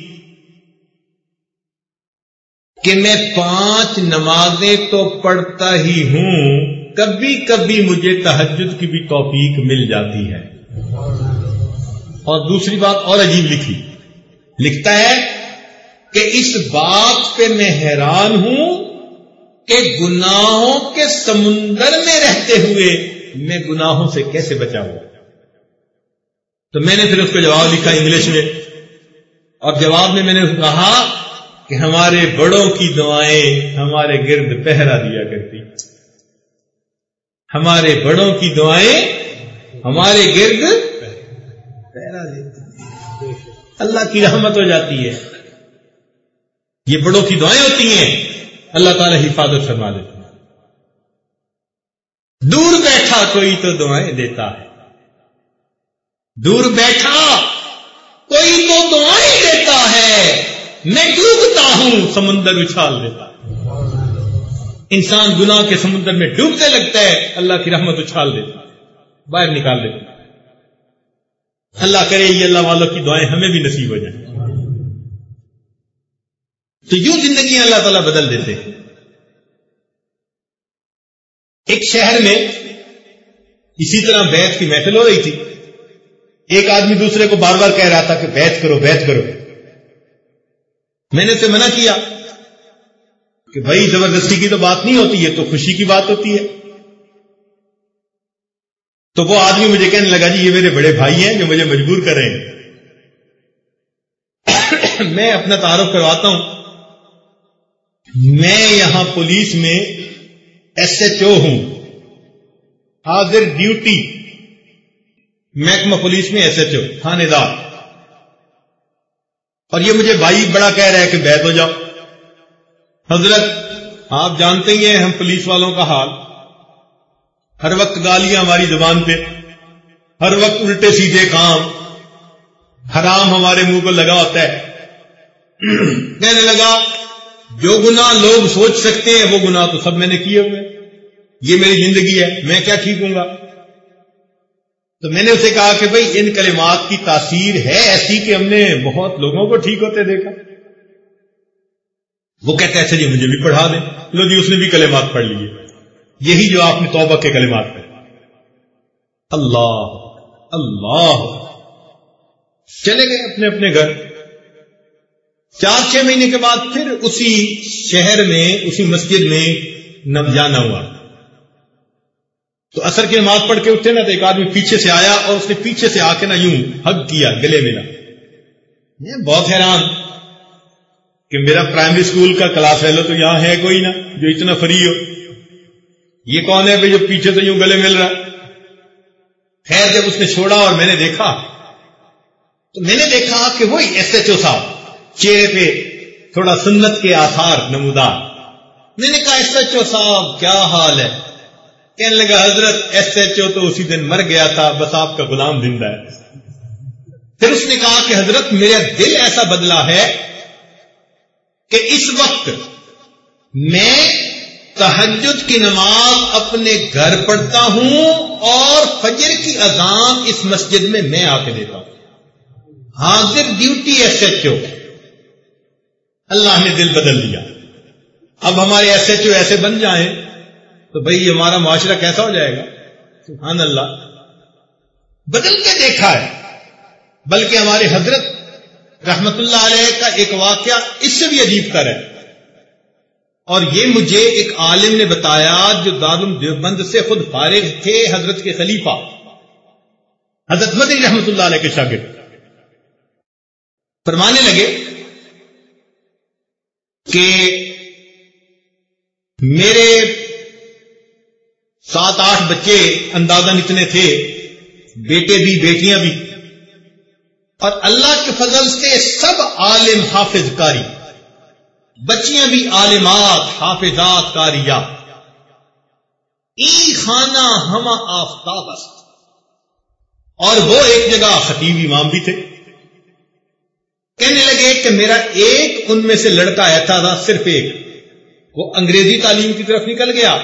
کہ میں پانچ نمازیں تو پڑھتا ہی ہوں، کبھی کبھی مجھے تحجد کی بھی توفیق مل جاتی ہے۔ اور دوسری بات اور عجیب لکھی۔ لکھتا ہے کہ اس بات پہ میں حیران ہوں کہ گناہوں کے سمندر میں رہتے ہوئے میں گناہوں سے کیسے بچا ہوا تو میں نے پھر اس کو جواب لکھا انگلش میں۔ اور جواب میں میں نے کہا کہ ہمارے بڑوں کی دعائیں ہمارے گرد پہرا دیا کرتی۔ ہمارے بڑوں کی دعائیں ہمارے گرد پہرا دیتی اللہ کی رحمت ہو جاتی ہے۔ یہ بڑوں کی دعائیں ہوتی ہیں۔ اللہ تعالی حفاظت فرما دیتے دور بیٹھا کوئی تو دعائیں دیتا ہے۔ دور بیٹھا، کوئی تو دعائیں دیتا ہے۔ میں ڈوبتا ہوں، سمندر اچھال دیتا۔ انسان گناہ کے سمندر میں ڈوبتے لگتا ہے، اللہ کی رحمت اچھال دیتا۔ باہر نکال دیتا۔ اللہ کرے، یہ اللہ والوں کی دعائیں ہمیں بھی نصیب ہو جائیں۔ تو یوں زندگی اللہ تعالیٰ بدل دیتے ہیں۔ ایک شہر میں اسی طرح بیت کی محفل ہو رہی تھی۔ ایک آدمی دوسرے کو بار بار کہہ رہا تھا کہ بیت کرو بیت کرو۔ میں نے اسے منع کیا کہ بھائی، زبردستی کی تو بات نہیں ہوتی ہے، تو خوشی کی بات ہوتی ہے۔ تو وہ آدمی مجھے کہنے لگا جی یہ میرے بڑے بھائی ہیں جو مجھے مجبور کر رہے ہیں۔ میں اپنا تعارف کرواتا ہوں۔ میں یہاں پولیس میں ایس ایچ او ہوں۔ حاضر ڈیوٹی۔ محکمہ پولیس میں ایس ایچ او تھانے دار اور یہ مجھے بھائی بڑا کہہ رہا ہے کہ بیت ہو جاؤ۔ حضرت، آپ جانتے ہی ہیں ہم پولیس والوں کا حال۔ ہر وقت گالیاں ہماری زبان پہ۔ ہر وقت الٹے سیدھے کام۔ حرام ہمارے منہ کو لگا ہوتا ہے۔ کہنے لگا، جو گنا لوگ سوچ سکتے ہیں، وہ گنا تو سب میں نے کیے ہوئے۔ یہ میری زندگی ہے، میں کیا ٹھیک ہوں گا؟ تو میں نے اسے کہا کہ بھائی ان کلمات کی تاثیر ہے ایسی کہ ہم نے بہت لوگوں کو ٹھیک ہوتے دیکھا۔ وہ کہتے ایسے اچھا جی مجھے بھی پڑھا دیں۔ لو جی اس نے بھی کلمات پڑھ لیے۔ یہی جو آپ نے توبہ کے کلمات پہ اللہ اللہ۔ چلے گئے اپنے اپنے گھر۔ چار چھ مہینے کے بعد پھر اسی شہر میں، اسی مسجد میں نم ہوا۔ تو اثر کی نماز پڑھ کے اٹھے نا تو ایک آدمی پیچھے سے آیا اور اس نے پیچھے سے آ کے نا یوں حگ کیا گلے ملا بہت حیران کہ میرا پرائمری اسکول کا کلاس فیلو تو یہاں ہے کوئی نا جو اتنا فری ہو۔ یہ کون ہے بھائی جو پیچھے سے یوں گلے مل رہا؟ خیر، جب اس نے چھوڑا اور میں نے دیکھا، تو میں نے دیکھا کہ وہی ایس ایچ او صاحب، چہرے پہ تھوڑا سنت کے آثار، نمودار۔ میں نے کہا ایس ایچ او صاحب، کیا حال ہے؟ کہنے لگا، حضرت، ایس ایچ او تو اسی دن مر گیا تھا، بس آپ کا غلام زندہ ہے۔ پھر اس نے کہا کہ حضرت، میرا دل ایسا بدلا ہے کہ اس وقت میں تحجد کی نماز اپنے گھر پڑھتا ہوں اور فجر کی اذان اس مسجد میں میں آ کے دیتا ہوں۔ حاضر ڈیوٹی ایس ایچ او۔ اللہ نے دل بدل دیا اب ہمارے ایس ایچ او ایسے بن جائیں۔ تو بھائی ہمارا معاشرہ کیسا ہو جائے گا؟ سبحان اللہ۔ بدل کے دیکھا ہے، بلکہ ہمارے حضرت رحمت اللہ علیہ کا ایک واقعہ اس سے بھی عجیب کر ہے۔ اور یہ مجھے ایک عالم نے بتایا جو دارم دیوبند سے خود فارغ تھے، حضرت کے خلیفہ۔ حضرت مدنی رحمت اللہ علیہ کے شاگرد۔ فرمانے لگے کہ میرے سات آٹھ بچے اندازن اتنے تھے، بیٹے بھی، بیٹیاں بھی۔ اور اللہ کے فضل سے سب عالم حافظ کاری، بچیاں بھی عالمات، حافظات کاریا۔ ای خانہ ہما آفتاب است۔ اور وہ ایک جگہ خطیب امام بھی تھے۔ کہنے لگے کہ میرا ایک ان میں سے لڑکا ایسا تھا، صرف ایک۔ وہ انگریزی تعلیم کی طرف نکل گیا۔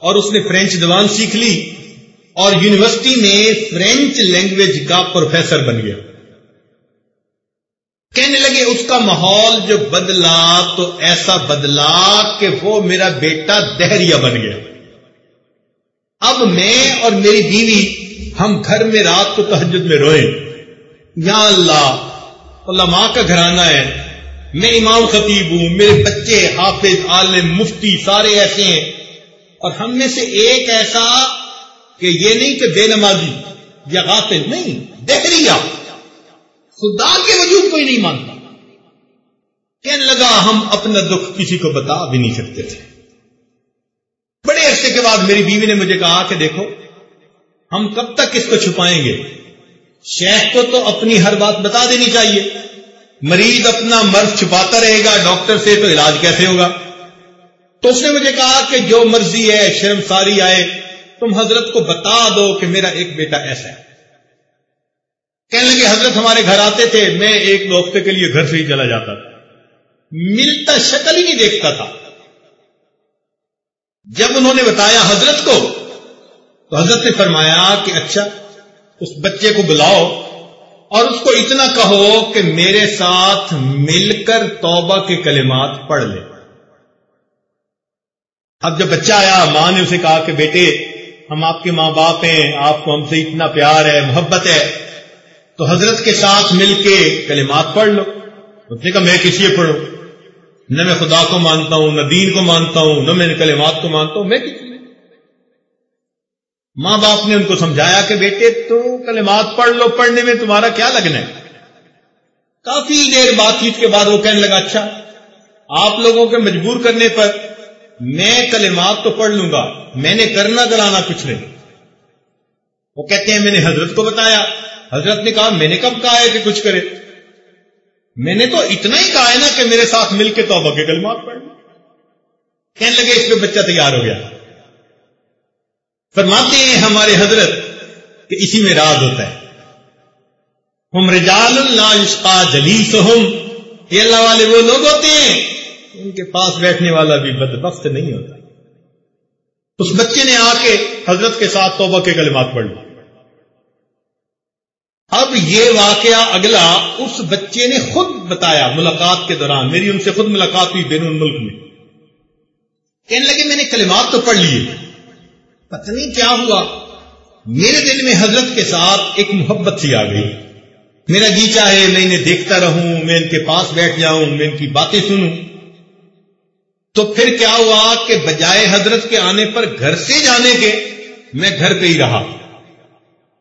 اور اس نے فرینچ زبان سیکھ لی اور یونیورسٹی میں فرینچ لینگویج کا پروفیسر بن گیا۔ کہنے لگے اس کا ماحول جو بدلا تو ایسا بدلا کہ وہ میرا بیٹا دہریا بن گیا۔ اب میں اور میری بیوی ہم گھر میں رات کو تحجد میں روئے۔ یا اللہ اللہ ماں کا گھرانہ ہے۔ میں امام خطیب ہوں، میرے بچے، حافظ، عالم، مفتی، سارے ایسے ہیں۔ اور ہم میں سے ایک ایسا کہ یہ نہیں کہ بے نمازی، یا غافل، نہیں دہریا خدا کے وجود کوئی نہیں مانتا۔ کہنے لگا، ہم اپنا دکھ کسی کو بتا بھی نہیں سکتے تھے۔ بڑے عرصے کے بعد میری بیوی نے مجھے کہا کہ دیکھو، ہم کب تک اس کو چھپائیں گے؟ شیخ کو تو اپنی ہر بات بتا دینی چاہیے۔ مریض اپنا مرض چھپاتا رہے گا، ڈاکٹر سے تو علاج کیسے ہوگا؟ تو اس نے مجھے کہا کہ جو مرضی ہے، شرم ساری آئے۔ تم حضرت کو بتا دو کہ میرا ایک بیٹا ایسا ہے۔ کہنے لگے، حضرت ہمارے گھر آتے تھے، میں ایک دو ہفتے کے لیے گھر سے ہی چلا جاتا تھا۔ ملتا شکل ہی نہیں دیکھتا تھا۔ جب انہوں نے بتایا حضرت کو، تو حضرت نے فرمایا کہ اچھا اس بچے کو بلاؤ اور اس کو اتنا کہو کہ میرے ساتھ مل کر توبہ کے کلمات پڑھ لے۔ اب جب بچہ آیا، ماں نے اسے کہا کہ بیٹے، ہم آپ کے ماں باپ ہیں، آپ کو ہم سے اتنا پیار ہے، محبت ہے۔ تو حضرت کے ساتھ مل کے کلمات پڑھ لو۔ اس نے کہا، میں کسی پڑھوں؟ نہ میں خدا کو مانتا ہوں، نہ دین کو مانتا ہوں، نہ میں کلمات کو مانتا ہوں، میں کسی ماں باپ نے ان کو سمجھایا کہ بیٹے، تو کلمات پڑھ لو، پڑھنے میں تمہارا کیا لگنا ہے؟ کافی دیر بات چیت کے بعد وہ کہنے لگا اچھا آپ لوگوں کے مجبور کرنے پر میں کلمات تو پڑھ لوں گا، میں نے کرنا کرانا کچھ نہیں۔ وہ کہتے ہیں، میں نے حضرت کو بتایا۔ حضرت نے کہا، میں نے کب کہا ہے کہ کچھ کرے؟ میں نے تو اتنا ہی کہا ہے نا کہ میرے ساتھ مل کے توبہ کے کلمات پڑھ کہنے لگے، اس پہ بچہ تیار ہو گیا۔ فرماتے ہیں ہمارے حضرت کہ اسی میں راز ہوتا ہے۔ ہم رجال اللہ جلیس ہم یہ اللہ والے، وہ لوگ ہوتے ہیں ان کے پاس بیٹھنے والا بھی بدبخت نہیں ہوتا۔ اس بچے نے آ کے حضرت کے ساتھ توبہ کے کلمات پڑھ لی اب یہ واقعہ اگلا اس بچے نے خود بتایا ملاقات کے دوران۔ میری ان سے خود ملاقات ہوئی بین الملک میں۔ کہنے لگے میں نے کلمات تو پڑھ لیے۔ پتہ نہیں کیا ہوا۔ میرے دل میں حضرت کے ساتھ ایک محبت سی آ گئی۔ میرا جی چاہے میں انہیں دیکھتا رہوں، میں ان کے پاس بیٹھ جاؤں، میں ان کی باتیں سنوں۔ تو پھر کیا ہوا کہ بجائے حضرت کے آنے پر گھر سے جانے کے میں گھر پہ ہی رہا۔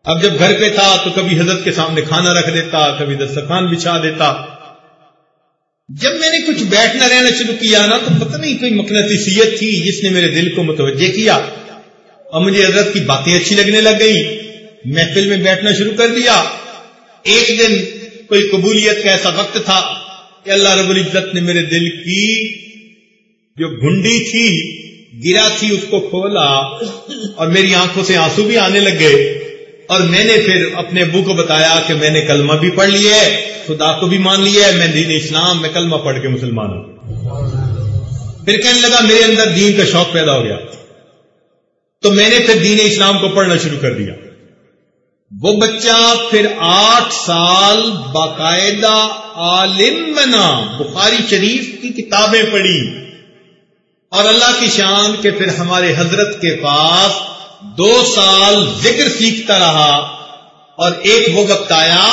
اب جب گھر پہ تھا تو کبھی حضرت کے سامنے کھانا رکھ دیتا، کبھی دسترخوان بچھا دیتا۔ جب میں نے کچھ بیٹھنا رہنا شروع کیا نا تو پتہ نہیں کوئی مقناطیسیت تھی جس نے میرے دل کو متوجہ کیا۔ اور مجھے حضرت کی باتیں اچھی لگنے لگ گئی۔ محفل میں بیٹھنا شروع کر دیا۔ ایک دن کوئی قبولیت کا ایسا وقت تھا کہ اللہ رب العزت نے میرے دل کی جو گھنڈی تھی، گرا تھی، اس کو کھولا اور میری آنکھوں سے آنسو بھی آنے لگ گئے۔ اور میں نے پھر اپنے ابو کو بتایا کہ میں نے کلمہ بھی پڑھ لیا ہے، خدا کو بھی مان لیا ہے، میں دین اسلام، میں کلمہ پڑھ کے مسلمان ہوں۔ پھر کہنے لگا، میرے اندر دین کا شوق پیدا ہو گیا۔ تو میں نے پھر دین اسلام کو پڑھنا شروع کر دیا۔ وہ بچہ پھر آٹھ سال باقاعدہ عالم بنا۔ بخاری شریف کی کتابیں پڑھی۔ اور اللہ کی شان کے پھر ہمارے حضرت کے پاس دو سال ذکر سیکھتا رہا اور ایک وہ وقت آیا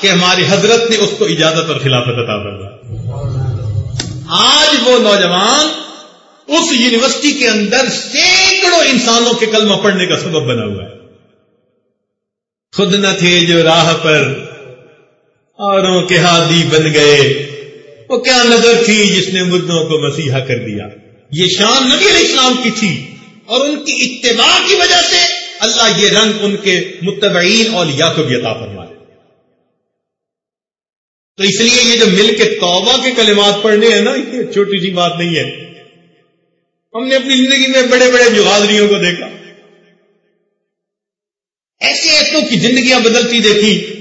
کہ ہماری حضرت نے اس کو اجازت اور خلافت عطا کر آج وہ نوجوان اس یونیورسٹی کے اندر سینکڑوں انسانوں کے کلمہ پڑھنے کا سبب بنا ہوا ہے۔ خود نہ تھے جو راہ پر اوروں کے ہادی بن گئے، وہ کیا نظر تھی جس نے مردوں کو مسیحا کر دیا؟ یہ شان نبی علیہ السلام کی تھی اور ان کی اتباع کی وجہ سے اللہ یہ رنگ ان کے متبعین اور کو بھی عطا فرما تو اس لیے یہ جو مل کے توبہ کے کلمات پڑھنے ہیں نا، یہ چھوٹی سی بات نہیں ہے۔ ہم نے اپنی زندگی میں بڑے بڑے جغادریوں کو دیکھا۔ ایسے ایسوں کی زندگیاں بدلتی دیکھی۔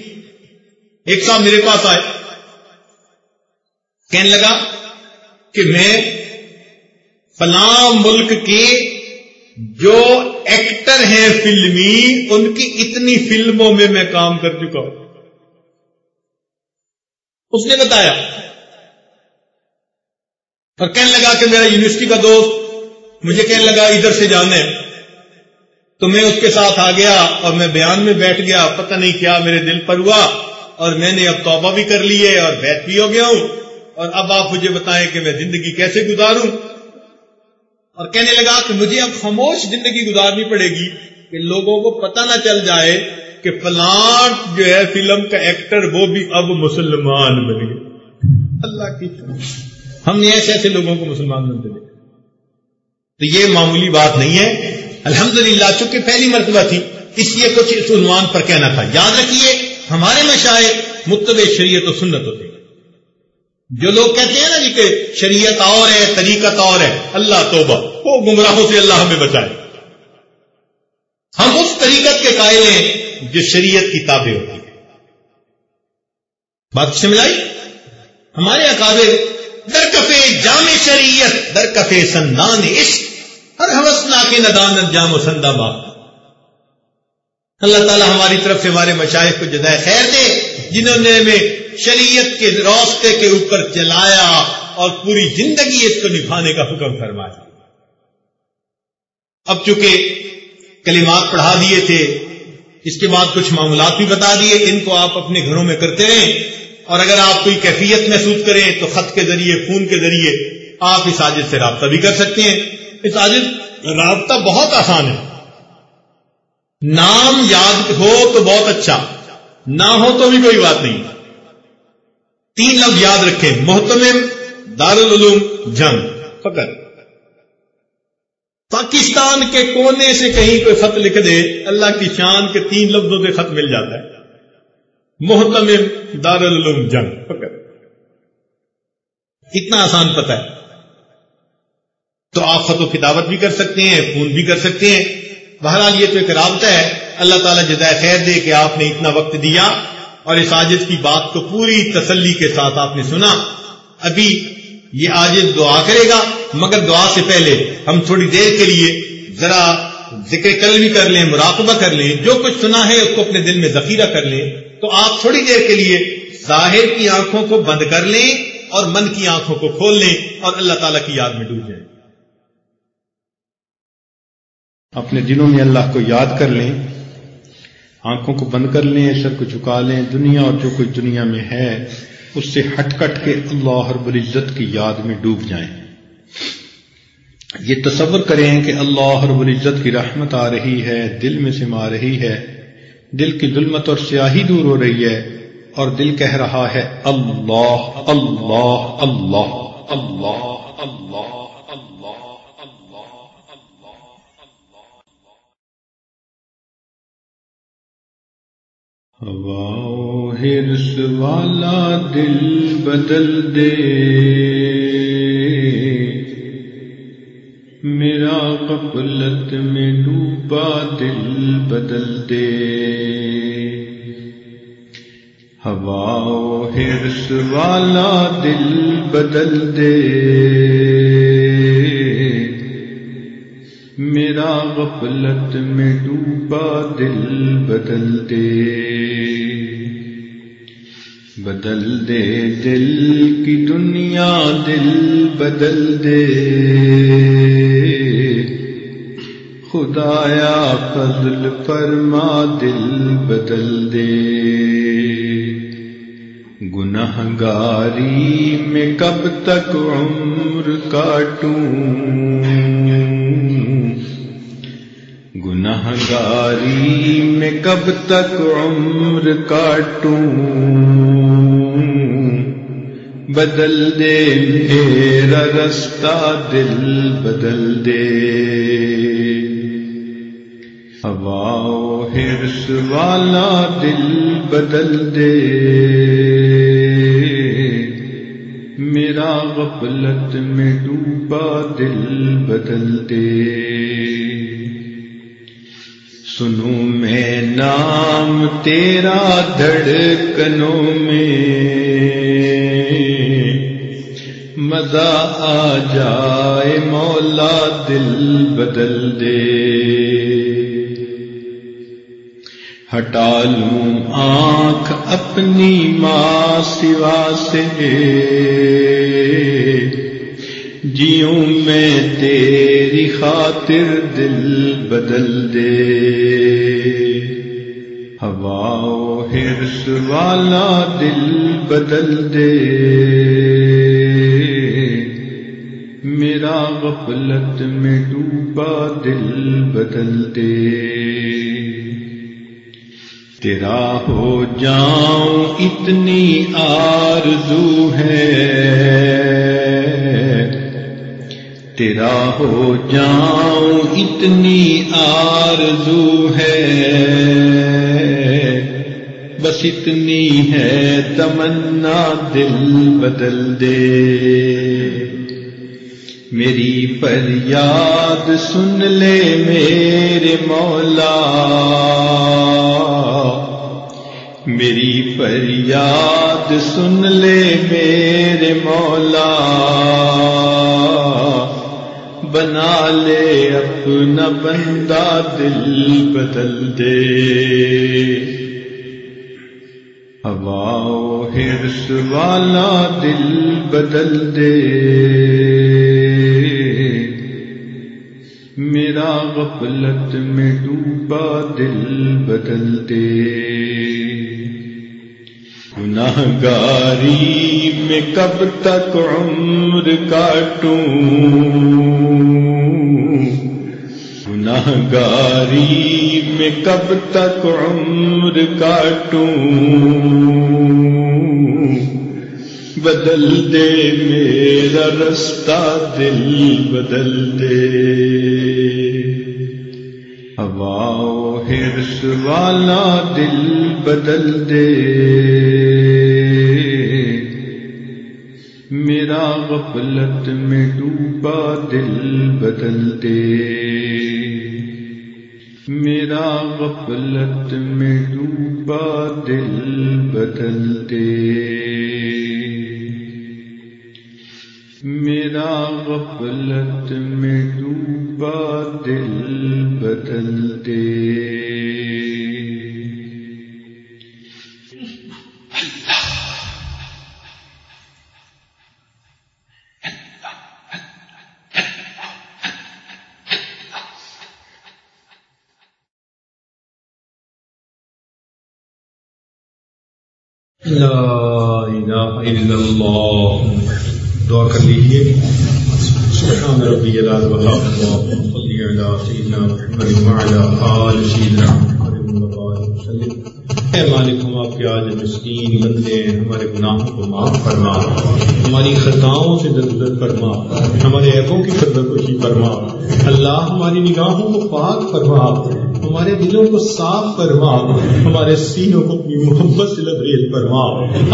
ایک صاحب میرے پاس آئے۔ کہنے لگا کہ میں فلاں ملک کے جو ایکٹر ہیں فلمی ان کی اتنی فلموں میں میں کام کر چکا ہوں۔ اس نے بتایا، اور کہنے لگا کہ میرا یونیورسٹی کا دوست مجھے کہنے لگا، ادھر سے جانے تو میں اس کے ساتھ آ گیا اور میں بیان میں بیٹھ گیا۔ پتہ نہیں کیا میرے دل پر ہوا، اور میں نے اب توبہ بھی کر لی ہے اور بیت بھی ہو گیا ہوں۔ اور اب آپ مجھے بتائیں کہ میں زندگی کیسے گزاروں۔ اور کہنے لگا کہ مجھے اب خاموش زندگی گزارنی پڑے گی کہ لوگوں کو پتہ نہ چل جائے کہ فلان جو ہے فلم کا ایکٹر وہ بھی اب مسلمان بن گئے اللہ کی ہم نے ایسے ایسے لوگوں کو مسلمان بنتے دیکھا تو یہ معمولی بات نہیں ہے۔ الحمدللہ، چونکہ پہلی مرتبہ تھی، اس لیے کچھ اس عنوان پر کہنا تھا۔ یاد رکھیے، ہمارے مشاہد متبع شریعت و سنت ہوتے ہیں۔ جو لوگ کہتے ہیں نا جی کہ شریعت اور ہے، طریقت اور ہے، اللہ توبہ، وہ گمراہوں سے اللہ ہمیں بچائے۔ ہم اس طریقت کے قائل ہیں جو شریعت کی تابع ہوتی ہے۔ بات سمجھائی ہمارے اکابر درکفے جامع شریعت درکفے سندان عشق، ہر حوثنا کے ندان جام و سندا باپ اللہ تعالیٰ ہماری طرف سے ہمارے مشاہد کو جدائے خیر دے، جنہوں نے ہمیں شریعت کے راستے کے اوپر چلایا اور پوری زندگی اس کو نبھانے کا حکم فرمایا۔ اب چونکہ کلمات پڑھا دیے تھے، اس کے بعد کچھ معاملات بھی بتا دیے، ان کو آپ اپنے گھروں میں کرتے رہیں۔ اور اگر آپ کوئی کیفیت محسوس کریں تو خط کے ذریعے، خون کے ذریعے آپ اس عاجد سے رابطہ بھی کر سکتے ہیں۔ اس عاجد رابطہ بہت آسان ہے۔ نام یاد ہو تو بہت اچھا نہ ہو تو بھی کوئی بات نہیں۔ تین لفظ یاد رکھیں محتم دارالعلوم جنگ۔ فقط۔ پاکستان کے کونے سے کہیں کوئی خط لکھ دے اللہ کی شان کے تین لفظوں سے خط مل جاتا ہے۔ محتم دارالعلوم جنگ۔ فقط۔ اتنا آسان پتہ ہے۔ تو آپ خط و کتابت بھی کر سکتے ہیں فون بھی کر سکتے ہیں۔ بہرحال یہ تو ایک رابطہ ہے۔ اللہ تعالیٰ جزائے خیر دے کہ آپ نے اتنا وقت دیا۔ اور اس آجز کی بات کو پوری تسلی کے ساتھ آپ نے سنا۔ ابھی یہ آجز دعا کرے گا، مگر دعا سے پہلے ہم تھوڑی دیر کے لیے ذرا ذکر کل بھی کر لیں، مراقبہ کر لیں، جو کچھ سنا ہے اس کو اپنے دل میں ذخیرہ کر لیں۔ تو آپ تھوڑی دیر کے لیے ظاہر کی آنکھوں کو بند کر لیں اور من کی آنکھوں کو کھول لیں اور اللہ تعالیٰ کی یاد میں ڈوب جائیں۔ اپنے دلوں میں اللہ کو یاد کر لیں۔ آنکھوں کو بند کر لیں سر کو جھکا لیں، دنیا اور جو کچھ دنیا میں ہے، اس سے ہٹ کٹ کے اللہ رب العزت کی یاد میں ڈوب جائیں۔ یہ تصور کریں کہ اللہ رب العزت کی رحمت آ رہی ہے، دل میں سما رہی ہے۔ دل کی ظلمت اور سیاہی دور ہو رہی ہے اور دل کہہ رہا ہے اللہ اللہ اللہ اللہ اللہ۔ ہوا ہرس والا دل بدل دے۔ میرا قبلت میں ڈوبا دل بدل دے۔ ہوا ہرس والا دل بدل دے۔ میرا غفلت میں ڈوبا دل بدل دے۔ بدل دے دل کی دنیا، دل بدل دے۔ خدایا فضل فرما، دل بدل دے۔ گناہ گاری میں کب تک عمر کاٹوں؟ گناہ گاری میں کب تک عمر کاٹوں؟ بدل دے میرا رستہ، دل بدل دے۔ ہوا ہرس والا، دل بدل دے۔ میرا غفلت میں ڈوبا، دل بدل دے۔ سنو میں نام تیرا دھڑکنوں میں۔ مزہ آ جائے مولا دل بدل دے۔ ہٹا لوں آنکھ اپنی ماں سوا سے۔ جیوں میں تیری خاطر دل بدل دے۔ ہوا ہرس والا دل بدل دے۔ میرا غفلت میں ڈوبا دل بدل دے۔ تیرا ہو جاؤں اتنی آرزو ہے۔ تیرا ہو جاؤں اتنی آرزو ہے۔ بس اتنی ہے، تمنا دل بدل دے۔ میری پر یاد سن لے میرے مولا۔ میری فریاد سن لے میرے مولا۔ بنا لے اپنا بندہ دل بدل دے۔ ہوا ہرس والا دل بدل دے۔ میرا غفلت میں ڈوبا دل بدل دے۔ گاری میں کب تک عمر کاٹوں؟ گناہ گاری میں کب تک عمر کاٹوں؟ بدل دے میرا رستہ، دل بدل دے۔ ہوا ہرس والا دل بدل دے۔ میرا غفلت میں ڈوبا دل بدل دے میرا غفلت میں ڈوبا دل بدل دے میرا غفلت میں ڈوبا دل بدل دے لا الہ الا اللہ دعا کر لیجیے سبحان ربی العظ وحافظ صلی علی سیدنا محمد وعلا آل سیدنا محمد وسلم. اے مالک، ہم آپ کے آج مسکین بندے، ہمارے گناہوں کو معاف فرما. ہماری خطاؤں سے درگزر فرما. ہمارے عیبوں کی سردکشی فرما. اللہ ہماری نگاہوں کو پاک فرما. ہمارے دلوں کو صاف فرما ہمارے سینوں کو اپنی محبت سے لبریز فرما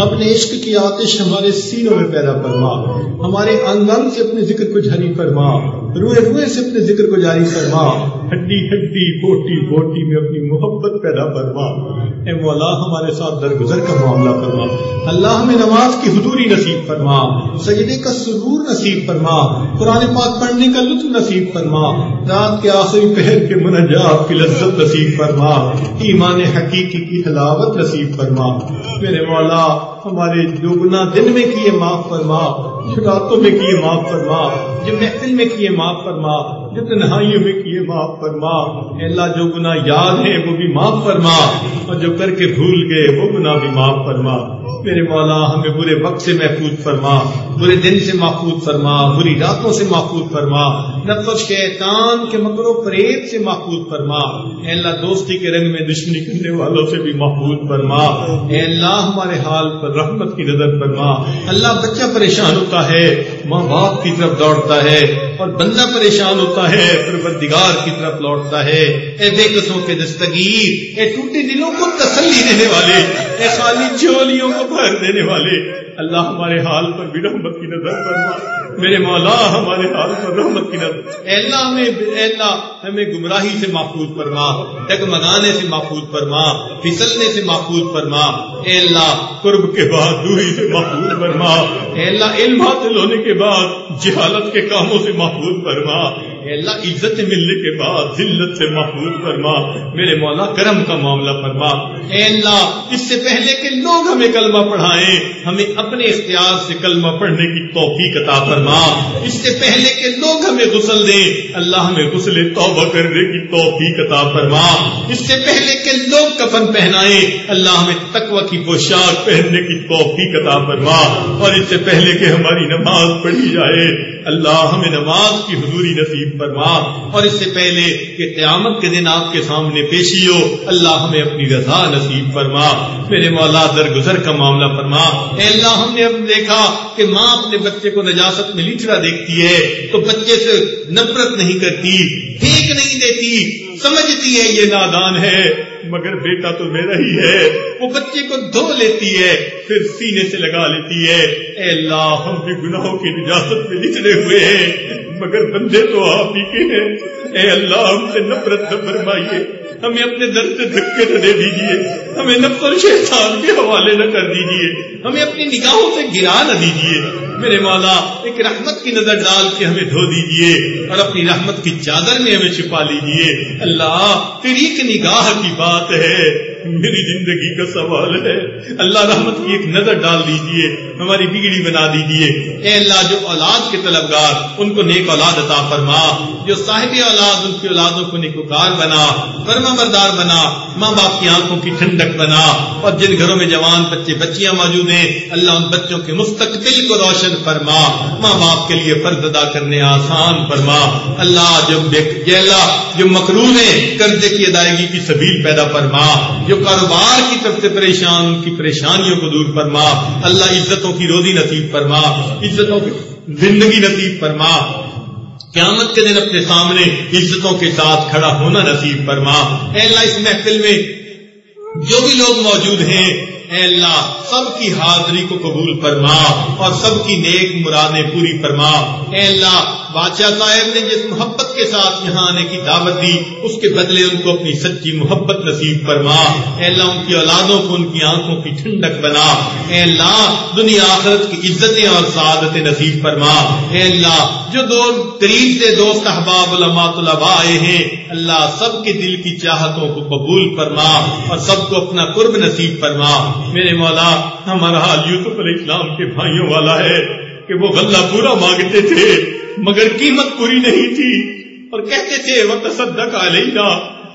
اپنے عشق کی آتش ہمارے سینوں میں پیدا فرما ہمارے انگن سے اپنے ذکر کو جھری فرما روئے روئے سے اپنے ذکر کو جاری فرما۔ ہڈی ہڈی، بوٹی بوٹی میں اپنی محبت پیدا فرما۔ اے مولا، ہمارے ساتھ درگزر کا معاملہ فرما۔ اللہ ہمیں نماز کی حضوری نصیب فرما۔ سجدے کا سرور نصیب فرما۔ قرآن پاک پڑھنے کا لطف نصیب فرما۔ رات کے آخری پہر کے منجات کی لذت نصیب فرما۔ ایمان حقیقی کی حلاوت نصیب فرما۔ میرے مولا، ہمارے جو گنا دن میں کیے معاف فرما۔ جو میں کیے معاف فرما جو محفل میں کیے معاف فرما۔ جو تنہائیوں میں کیے معاف فرما اللہ جو گنا یاد ہے وہ بھی معاف فرما، اور جو کر کے بھول گئے وہ گنا بھی معاف فرما۔ میرے مولا، ہمیں برے وقت سے محفوظ فرما، برے دن سے محفوظ فرما، بری راتوں سے محفوظ فرما، نفس کے احتان کے مکر و فریب سے محفوظ فرما۔ اے اللہ، دوستی کے رنگ میں دشمنی کرنے والوں سے بھی محفوظ فرما۔ اے اللہ، ہمارے حال پر رحمت کی نظر فرما۔ اللہ بچہ پریشان ہوتا ہے، ماں باپ کی طرف دوڑتا ہے اور بندہ پریشان ہوتا ہے پروردگار کی طرف لوٹتا ہے۔ اے بے قسموں کے دستگیر، اے ٹوٹے دلوں کو تسلی دینے والے، اے خالی چولیوں کو بھر دینے والے۔ اللہ ہمارے حال پر بھی رحمت کی نظر فرما۔ میرے مولا، ہمارے حال پر رحمت کی نظر۔ اے اللہ، ہمیں اللہ، ہمیں گمراہی سے محفوظ فرما۔ ڈگمگانے سے محفوظ فرما۔ پھسلنے سے محفوظ فرما۔ اے اللہ، قرب کے بعد دوری سے محفوظ فرما۔ اے اللہ، علم حاصل ہونے کے بعد جہالت کے کاموں سے محفوظ فرما۔ اے اللہ عزت ملنے کے بعد ذلت سے محفوظ فرما۔ میرے مولا، کرم کا معاملہ فرما۔ اے اللہ، اس سے پہلے کہ لوگ ہمیں کلمہ پڑھائیں، ہمیں اپنے اختیار سے کلمہ پڑھنے کی توفیق عطا فرما۔ اس سے پہلے کہ لوگ ہمیں غسل دیں، اللہ ہمیں غسل توبہ کرنے کی توفیق عطا فرما۔ اس سے پہلے کہ لوگ کفن پہنائیں، اللہ ہمیں تقوی کی پوشاک پہننے کی توفیق عطا فرما۔ اور اس سے پہلے کہ ہماری نماز پڑھی جائے، اللہ ہمیں نماز کی حضوری نصیب فرما اور اس سے پہلے کہ قیامت کے دن آپ کے سامنے پیشی ہو، اللہ ہمیں اپنی رضا نصیب فرما۔ میرے مولا، درگزر کا معاملہ فرما۔ اے اللہ، ہم نے اب دیکھا کہ ماں اپنے بچے کو نجاست میں لچڑا دیکھتی ہے، تو بچے سے نفرت نہیں کرتی پھینک نہیں دیتی۔ سمجھتی ہے یہ نادان ہے، مگر بیٹا تو میرا ہی ہے۔ وہ بچے کو دھو لیتی ہے، پھر سینے سے لگا لیتی ہے۔ اے اللہ، ہم بھی گناہوں کی نجاست میں نچلے ہوئے ہیں، مگر بندے تو آپ ہی کے ہیں۔ اے اللہ، ہم سے نفرت نہ فرمائیے۔ ہمیں اپنے درد سے دھکے نہ دے دیجیے۔ ہمیں نفر شیطان کے حوالے نہ کر دیجیے۔ ہمیں اپنی نگاہوں سے گرا نہ دیجیے۔ میرے مولا، ایک رحمت کی نظر ڈال کے ہمیں دھو دیجیے اور اپنی رحمت کی چادر میں ہمیں چھپا لیجیے اللہ، تیری ایک نگاہ کی بات ہے۔ میری زندگی کا سوال ہے۔ اللہ رحمت کی ایک نظر ڈال دیجیے ہماری بگڑی بنا دیجیے اے اللہ، جو اولاد کے طلبگار، ان کو نیک اولاد عطا فرما۔ جو صاحب اولاد، ان کی اولادوں کو نیکوکار بنا، فرما بردار بنا ماں باپ کی آنکھوں کی ٹھنڈک بنا۔ اور جن گھروں میں جوان بچے، بچیاں موجود ہیں، اللہ ان بچوں کے مستقبل کو روشن فرما۔ ماں باپ کے لیے فرض ادا کرنے آسان فرما۔ اللہ، جو اللہ، جو مقروض ہیں، قرضے کی ادائیگی کی سبیل پیدا فرما۔ جو کاروبار کی طرف سے پریشان ان کی پریشانیوں کو دور فرما، اللہ عزتوں کی روزی نصیب فرما، عزتوں کی زندگی نصیب فرما، قیامت کے دن اپنے سامنے عزتوں کے ساتھ کھڑا ہونا نصیب فرما۔ اے اللہ، اس محفل میں جو بھی لوگ موجود ہیں اے اللہ، سب کی حاضری کو قبول فرما اور سب کی نیک مرادیں پوری فرما۔ اے اللہ بادشاہ صاحب نے جس محبت کے ساتھ یہاں آنے کی دعوت دی، اس کے بدلے ان کو اپنی سچی محبت نصیب فرما۔ اے اللہ، ان کی اولادوں کو ان کی آنکھوں کی ٹھنڈک بنا۔ اے اللہ، دنیا آخرت کی عزتیں اور سعادتیں نصیب فرما۔ اے اللہ، جو دو قریب سے دوست احباب علماء طلباء آئے ہیں، اللہ سب کے دل کی چاہتوں کو قبول فرما اور سب کو اپنا قرب نصیب فرما۔ میرے مولا، ہمارا حال یوسف علیہ السلام کے بھائیوں والا ہے کہ وہ غلہ پورا مانگتے تھے، مگر قیمت پوری نہیں تھی۔ اور کہتے تھے وہ تصدق علیہ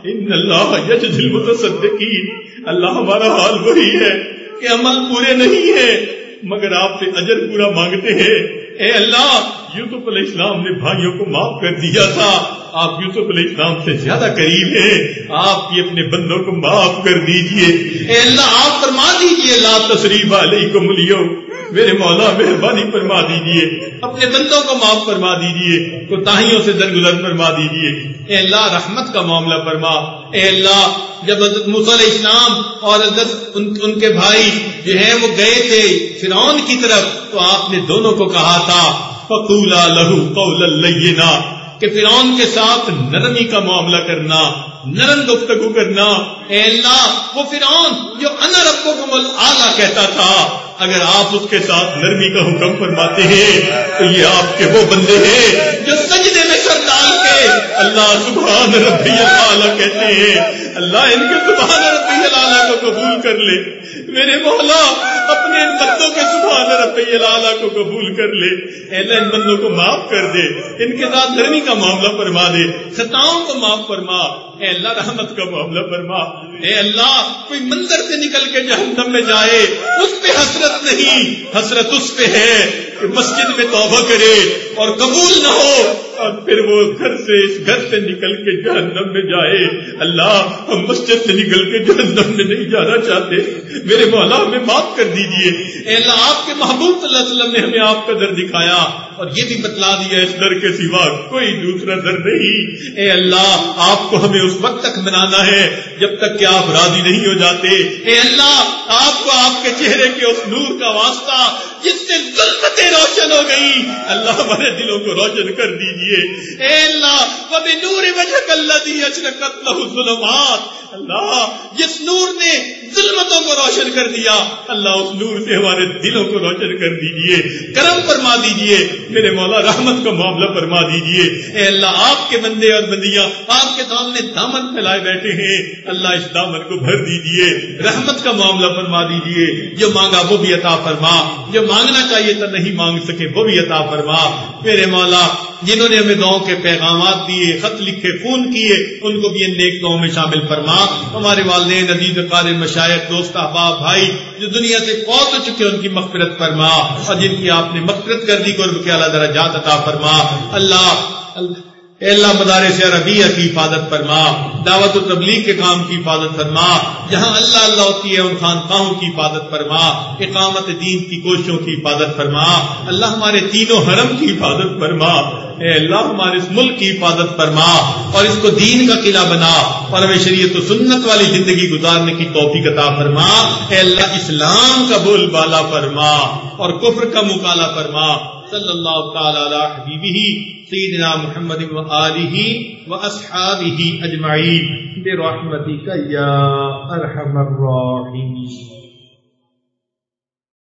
ان اللہ یجزل متصدقین اللہ ہمارا حال وہی ہے کہ عمل پورے نہیں ہے مگر آپ سے اجر پورا مانگتے ہیں۔ اے اللہ، یوسف علیہ السلام نے بھائیوں کو معاف کر دیا تھا۔ آپ یوسف علیہ السلام سے زیادہ قریب ہیں۔ آپ کی اپنے بندوں کو معاف کر دیجیے۔ اے اللہ، آپ فرما دیجیے۔ لا تصریف علیکم اليوم میرے مولا، مہربانی فرما دیجیے اپنے بندوں کو معاف فرما دیجیے کوتاہیوں سے درگزر فرما دیجیے اے اللہ، رحمت کا معاملہ فرما۔ اے اللہ جب حضرت علیہ السلام اور حضرت ان, ان کے بھائی جو ہیں وہ گئے تھے فرعون کی طرف تو آپ نے دونوں کو کہا تھا فقولا لہو قول لینا کہ فرعون کے ساتھ نرمی کا معاملہ کرنا نرم گفتگو کرنا۔ اے اللہ وہ فرعون جو انا ربکم الاعلی کہتا تھا اگر آپ اس کے ساتھ نرمی کا حکم فرماتے ہیں، تو یہ آپ کے وہ بندے ہیں جو سجدے میں سر ڈال کے اللہ سبحان ربی اللہ کہتے ہیں۔ اللہ ان کے سبحان ربی اللہ کو قبول کر لے۔ میرے مولا، اپنے ان بندوں کے سبحان ربی اللہ کو قبول کر لے۔ اللہ، ان بندوں کو معاف کر دے۔ ان کے ساتھ نرمی کا معاملہ فرما دے۔ ستاؤں کو معاف فرما۔ اے اللہ، رحمت کا معاملہ فرما۔ اے اللہ، کوئی منظر سے نکل کے جہنم میں جائے، اس پہ حسرت نہیں حسرت اس پہ ہے کہ مسجد میں توبہ کرے اور قبول نہ ہو اور پھر وہ گھر سے اس گھر سے نکل کے جہنم میں جائے۔ اللہ، ہم مسجد سے نکل کے جہنم میں نہیں جانا چاہتے۔ میرے مولا، ہمیں معاف کر دیجیے اللہ، آپ کے محبوب صلی اللہ علیہ وسلم نے ہمیں آپ کا در دکھایا۔ اور یہ بھی بتلا دیا، اس در کے سوا کوئی دوسرا در نہیں۔ اے اللہ، آپ کو ہمیں اس وقت تک منانا ہے جب تک کہ آپ راضی نہیں ہو جاتے۔ اے اللہ، آپ کو آپ کے چہرے کے اس نور کا واسطہ جس سے ظلمتیں روشن ہو گئی اللہ ہمارے دلوں کو روشن کر دیجیے اے اللہ وہ نور وجہ اللہ دی اشرکت اللہ، جس نور نے ظلمتوں کو روشن کر دیا، اللہ اس نور سے ہمارے دلوں کو روشن کر دیجیے کرم فرما دیجیے میرے مولا، رحمت کا معاملہ فرما دیجیے اے اللہ، آپ کے بندے اور بندیاں، آپ کے سامنے دامن پھیلائے بیٹھے ہیں۔ اللہ اس دامن کو بھر دیجیے رحمت کا معاملہ فرما دیجیے جو مانگا وہ بھی عطا فرما۔ جو مانگنا چاہیے تو نہیں مانگ سکے، وہ بھی عطا فرما۔ میرے مولا، جنہوں نے ہمیں دعاؤں کے پیغامات دیے، خط لکھے فون کیے، ان کو بھی ان نیک دعاؤں میں شامل فرما۔ ہمارے والدین، عزیز قار مشائق دوست، احباب، بھائی، جو دنیا سے فوت ہو چکے ان کی مغفرت فرما۔ اور جن کی آپ نے مغفرت کر دی قرب کے اعلیٰ درجات عطا فرما۔ اللہ اللہ اے اللہ مدارس عربیہ کی حفاظت فرما، دعوت و تبلیغ کے کام کی حفاظت فرما، جہاں اللہ اللہ ہوتی ہے ان خانقاہوں کی حفاظت فرما، اقامت دین کی کوششوں کی حفاظت فرما، اللہ ہمارے تینوں حرم کی حفاظت فرما، اے اللہ ہمارے اس ملک کی حفاظت فرما اور اس کو دین کا قلعہ بنا اور ہمیں شریعت و سنت والی زندگی گزارنے کی توفیق عطا فرما، اے اللہ اسلام کا بول بالا فرما اور کفر کا مکالا فرما، صلی اللہ تعالی علی حبیبہ سیدنا محمد و آلہ و اصحابہ اجمعین برحمتک یا ارحم الراحمین۔